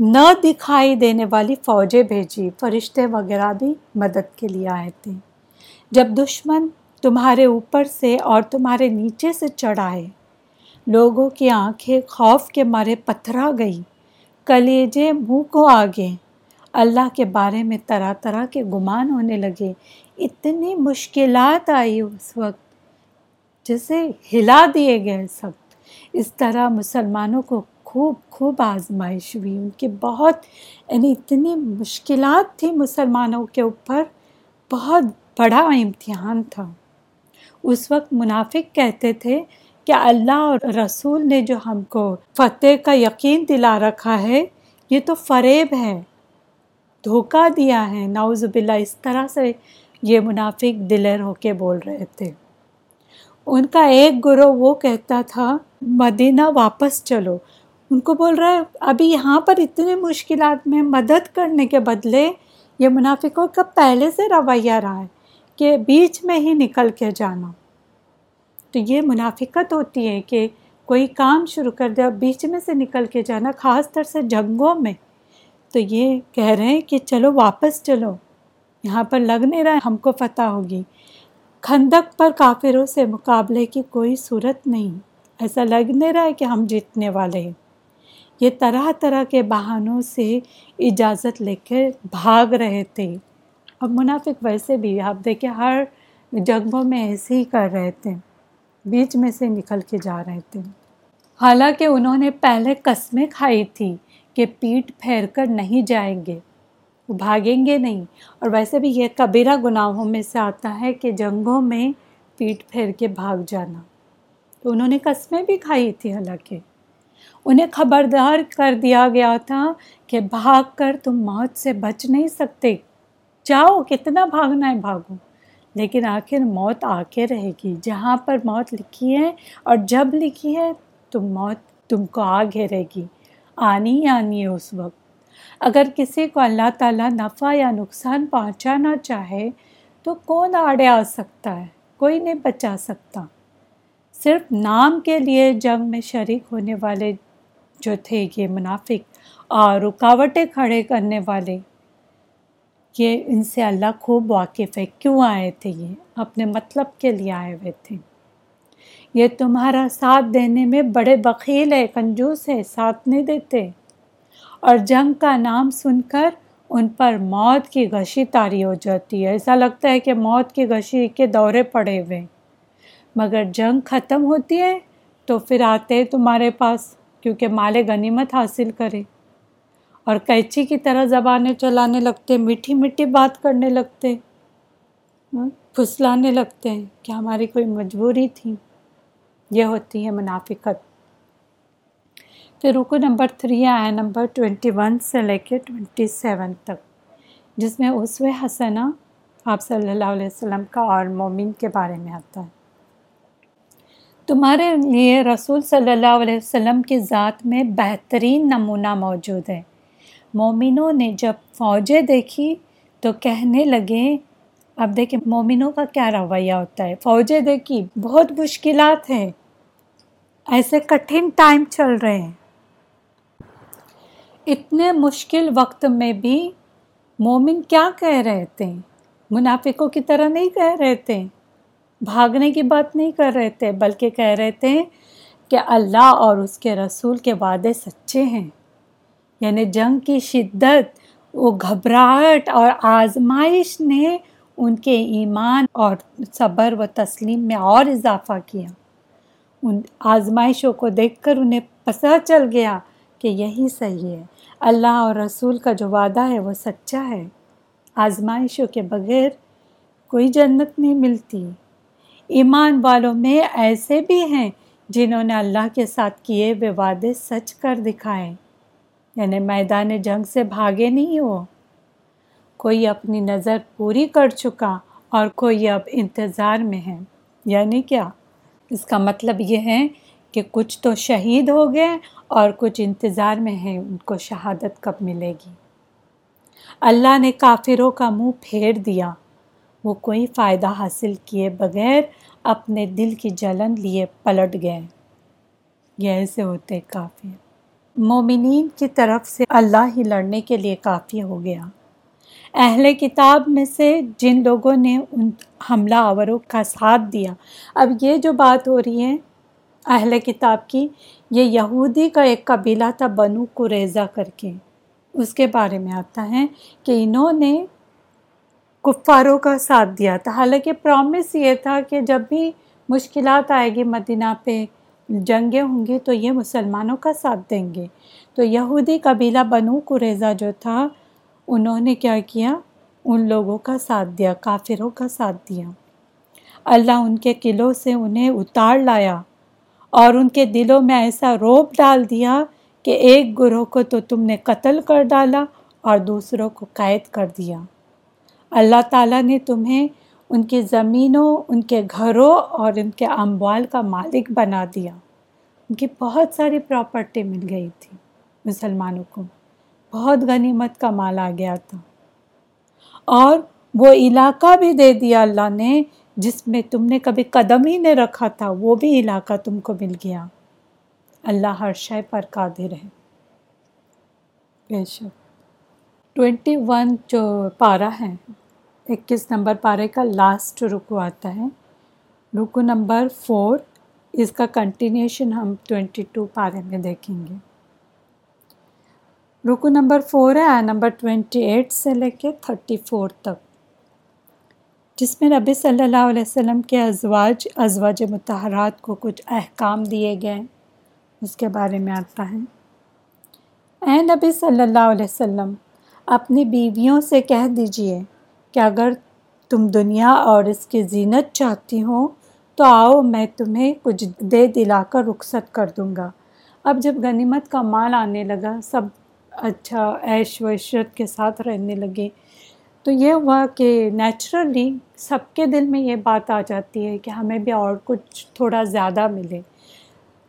نہ دکھائی دینے والی فوجیں بھیجی، فرشتے وغیرہ بھی مدد کے لیے آئے تھے۔ جب دشمن تمہارے اوپر سے اور تمہارے نیچے سے چڑھائے، لوگوں کی آنکھیں خوف کے مارے پتھرا گئی کلیجے منہ کو آگے۔ اللہ کے بارے میں طرح طرح کے گمان ہونے لگے۔ اتنی مشکلات آئی اس وقت جسے ہلا دیے گئے سب اس طرح مسلمانوں کو خوب خوب آزمائش ہوئی۔ ان کی بہت یعنی اتنی مشکلات تھی مسلمانوں کے اوپر۔ بہت بڑا امتحان تھا۔ اس وقت منافق کہتے تھے کہ اللہ اور رسول نے جو ہم کو فتح کا یقین دلا رکھا ہے، یہ تو فریب ہے۔ دھوکہ دیا ہے۔ نعوذ باللہ، اس طرح سے یہ منافق دلیر ہو کے بول رہے تھے۔ ان کا ایک گروہ وہ کہتا تھا، مدینہ واپس چلو۔ ان کو بول رہا ہے، ابھی یہاں پر اتنے مشکلات میں مدد کرنے کے بدلے یہ منافقوں کا پہلے سے رویہ رہا ہے کہ بیچ میں ہی نکل کے جانا۔ تو یہ منافقت ہوتی ہے کہ کوئی کام شروع کر دیا بیچ میں سے نکل کے جانا، خاص طر سے جنگوں میں۔ تو یہ کہہ رہے ہیں کہ چلو واپس چلو، یہاں پر لگ نہیں رہا ہے، ہم کو فتح ہوگی۔ کھندک پر کافروں سے مقابلے کی کوئی صورت نہیں، ایسا لگ نہیں رہا ہے کہ ہم جیتنے والے ہیں۔ یہ طرح طرح کے بہانوں سے اجازت لے کے بھاگ رہے تھے۔ اب منافق ویسے بھی، آپ دیکھیں، ہر جنگوں میں ایسے ہی کر رہے تھے، بیچ میں سے نکل کے جا رہے تھے۔ حالانکہ انہوں نے پہلے قسمیں کھائی تھی کہ پیٹ پھیر کر نہیں جائیں گے، وہ بھاگیں گے نہیں۔ اور ویسے بھی یہ کبیرہ گناہوں میں سے آتا ہے کہ جنگوں میں پیٹ پھیر کے بھاگ جانا۔ تو انہوں نے قسمیں بھی کھائی تھی حالانکہ۔ انہیں خبردار کر دیا گیا تھا کہ بھاگ کر تم موت سے بچ نہیں سکتے۔ جاؤ، کتنا بھاگنا ہے، بھاگو۔ لیکن آخر موت آ کے رہے گی۔ جہاں پر موت لکھی ہے اور جب لکھی ہے، تو موت تم کو آ گھیرے گی۔ آنی آنی ہے اس وقت۔ اگر کسی کو اللہ تعالیٰ نفع یا نقصان پہنچانا چاہے، تو کون آڑے آ سکتا ہے؟ کوئی نہیں بچا سکتا۔ صرف نام کے لیے جنگ میں شریک ہونے والے جو تھے یہ منافق اور رکاوٹیں کھڑے کرنے والے، یہ ان سے اللہ خوب واقف ہے۔ کیوں آئے تھے یہ؟ اپنے مطلب کے لیے آئے ہوئے تھے۔ یہ تمہارا ساتھ دینے میں بڑے بخیل ہے، کنجوس ہے، ساتھ نہیں دیتے۔ اور جنگ کا نام سن کر ان پر موت کی گشی تاری ہو جاتی ہے۔ ایسا لگتا ہے کہ موت کی گشی کے دورے پڑے ہوئے۔ مگر جنگ ختم ہوتی ہے تو پھر آتے تمہارے پاس۔ کیونکہ مال غنیمت حاصل کرے۔ اور کیچی کی طرح زبانیں چلانے لگتے، میٹھی میٹھی بات کرنے لگتے ہاں، پھسلانے لگتے ہیں کہ ہماری کوئی مجبوری تھی۔ یہ ہوتی ہے منافقت۔ پھر رکو نمبر تھری آیا نمبر ٹوینٹی ون سے لے کے ٹوینٹی سیون تک، جس میں عصو حسنہ آپ صلی اللہ علیہ وسلم کا اور مومن کے بارے میں آتا ہے۔ تمہارے لیے رسول صلی اللہ علیہ وسلم کی ذات میں بہترین نمونہ موجود ہے۔ مومنوں نے جب فوجیں دیکھی تو کہنے لگے، اب دیکھیں مومنوں کا کیا رویہ ہوتا ہے۔ فوجیں دیکھی، بہت مشکلات ہیں۔ ایسے کٹھن ٹائم چل رہے ہیں۔ اتنے مشکل وقت میں بھی مومن کیا کہہ رہے تھے؟ منافقوں کی طرح نہیں کہہ رہے تھے۔ بھاگنے کی بات نہیں کر رہے تھے، بلکہ کہہ رہے تھے کہ اللہ اور اس کے رسول کے وعدے سچے ہیں۔ یعنی جنگ کی شدت، وہ گھبراہٹ اور آزمائش نے ان کے ایمان اور صبر و تسلیم میں اور اضافہ کیا۔ ان آزمائشوں کو دیکھ کر انہیں پتہ چل گیا کہ یہی صحیح ہے۔ اللہ اور رسول کا جو وعدہ ہے، وہ سچا ہے۔ آزمائشوں کے بغیر کوئی جنت نہیں ملتی۔ ایمان والوں میں ایسے بھی ہیں جنہوں نے اللہ کے ساتھ کیے ہوئے وعدے سچ کر دکھائے۔ یعنی میدان جنگ سے بھاگے نہیں ہو۔ کوئی اپنی نظر پوری کر چکا اور کوئی اب انتظار میں ہے۔ یعنی کیا؟ اس کا مطلب یہ ہے کہ کچھ تو شہید ہو گئے اور کچھ انتظار میں ہیں، ان کو شہادت کب ملے گی؟ اللہ نے کافروں کا منہ پھیر دیا۔ وہ کوئی فائدہ حاصل کیے بغیر اپنے دل کی جلن لیے پلٹ گئے۔ یہ ایسے ہوتے کافی۔ مومنین کی طرف سے اللہ ہی لڑنے کے لیے کافی ہو گیا۔ اہل کتاب میں سے جن لوگوں نے ان حملہ آوروں کا ساتھ دیا۔ اب یہ جو بات ہو رہی ہے اہل کتاب کی، یہ یہودی کا ایک قبیلہ تھا بنو کو ریزا کر کے۔ اس کے بارے میں آتا ہے کہ انہوں نے کفاروں کا ساتھ دیا تھا۔ حالانکہ پرومس یہ تھا کہ جب بھی مشکلات آئے گی مدینہ پہ، جنگیں ہوں گی تو یہ مسلمانوں کا ساتھ دیں گے۔ تو یہودی قبیلہ بنو کو ریزا جو تھا، انہوں نے کیا کیا؟ ان لوگوں کا ساتھ دیا، کافروں کا ساتھ دیا۔ اللہ ان کے قلعوں سے انہیں اتار لایا اور ان کے دلوں میں ایسا روپ ڈال دیا کہ ایک گروہ کو تو تم نے قتل کر ڈالا اور دوسروں کو قید کر دیا۔ اللہ تعالیٰ نے تمہیں ان کی زمینوں، ان کے گھروں اور ان کے اموال کا مالک بنا دیا۔ ان کی بہت ساری پراپرٹی مل گئی تھی مسلمانوں کو۔ بہت غنیمت کا مال آ گیا تھا۔ اور وہ علاقہ بھی دے دیا اللہ نے، جس میں تم نے کبھی قدم ہی نہیں رکھا تھا، وہ بھی علاقہ تم کو مل گیا۔ اللہ ہر شے پر قادر ہے۔ بے شک۔ ٹوینٹی ون جو پارہ ہے اکیس نمبر پارے کا لاسٹ رکو آتا ہے۔ رکو نمبر فور اس کا کنٹینیوشن ہم ٹوینٹی ٹو پارے میں دیکھیں گے۔ رکو نمبر فور ہے نمبر ٹوینٹی ایٹ سے لے کے تھرٹی فور تک۔ جس میں نبی صلی اللہ علیہ وسلم کے ازواج ازواج متحرات کو کچھ احکام دیے گئے اس کے بارے میں آتا ہے۔ اے نبی صلی اللہ علیہ وسلم، اپنی بیویوں سے کہہ دیجیے کہ اگر تم دنیا اور اس کی زینت چاہتی ہو، تو آؤ میں تمہیں کچھ دے دلا کر رخصت کر دوں گا۔ اب جب غنیمت کا مال آنے لگا، سب اچھا عیش و عشرت کے ساتھ رہنے لگے۔ تو یہ ہوا کہ نیچرلی سب کے دل میں یہ بات آ جاتی ہے کہ ہمیں بھی اور کچھ تھوڑا زیادہ ملے۔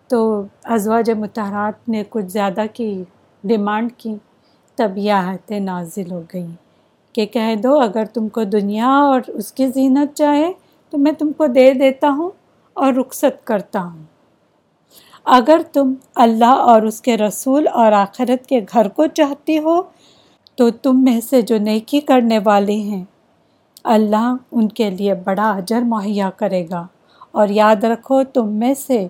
تو ازواج متحرات نے کچھ زیادہ کی ڈیمانڈ کی، تب یہ آیتیں نازل ہو گئی کہ کہہ دو اگر تم کو دنیا اور اس کی زینت چاہے تو میں تم کو دے دیتا ہوں اور رخصت کرتا ہوں۔ اگر تم اللہ اور اس کے رسول اور آخرت کے گھر کو چاہتی ہو تو تم میں سے جو نیکی کرنے والے ہیں، اللہ ان کے لیے بڑا اجر مہیا کرے گا۔ اور یاد رکھو، تم میں سے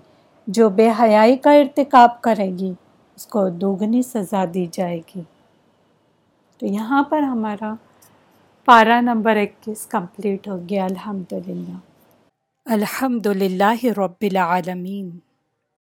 جو بے حیائی کا ارتکاب کرے گی، اس کو دوگنی سزا دی جائے گی۔ تو یہاں پر ہمارا پارا نمبر اکیس کمپلیٹ ہو گیا الحمد للہ الحمد للہ رب العالمین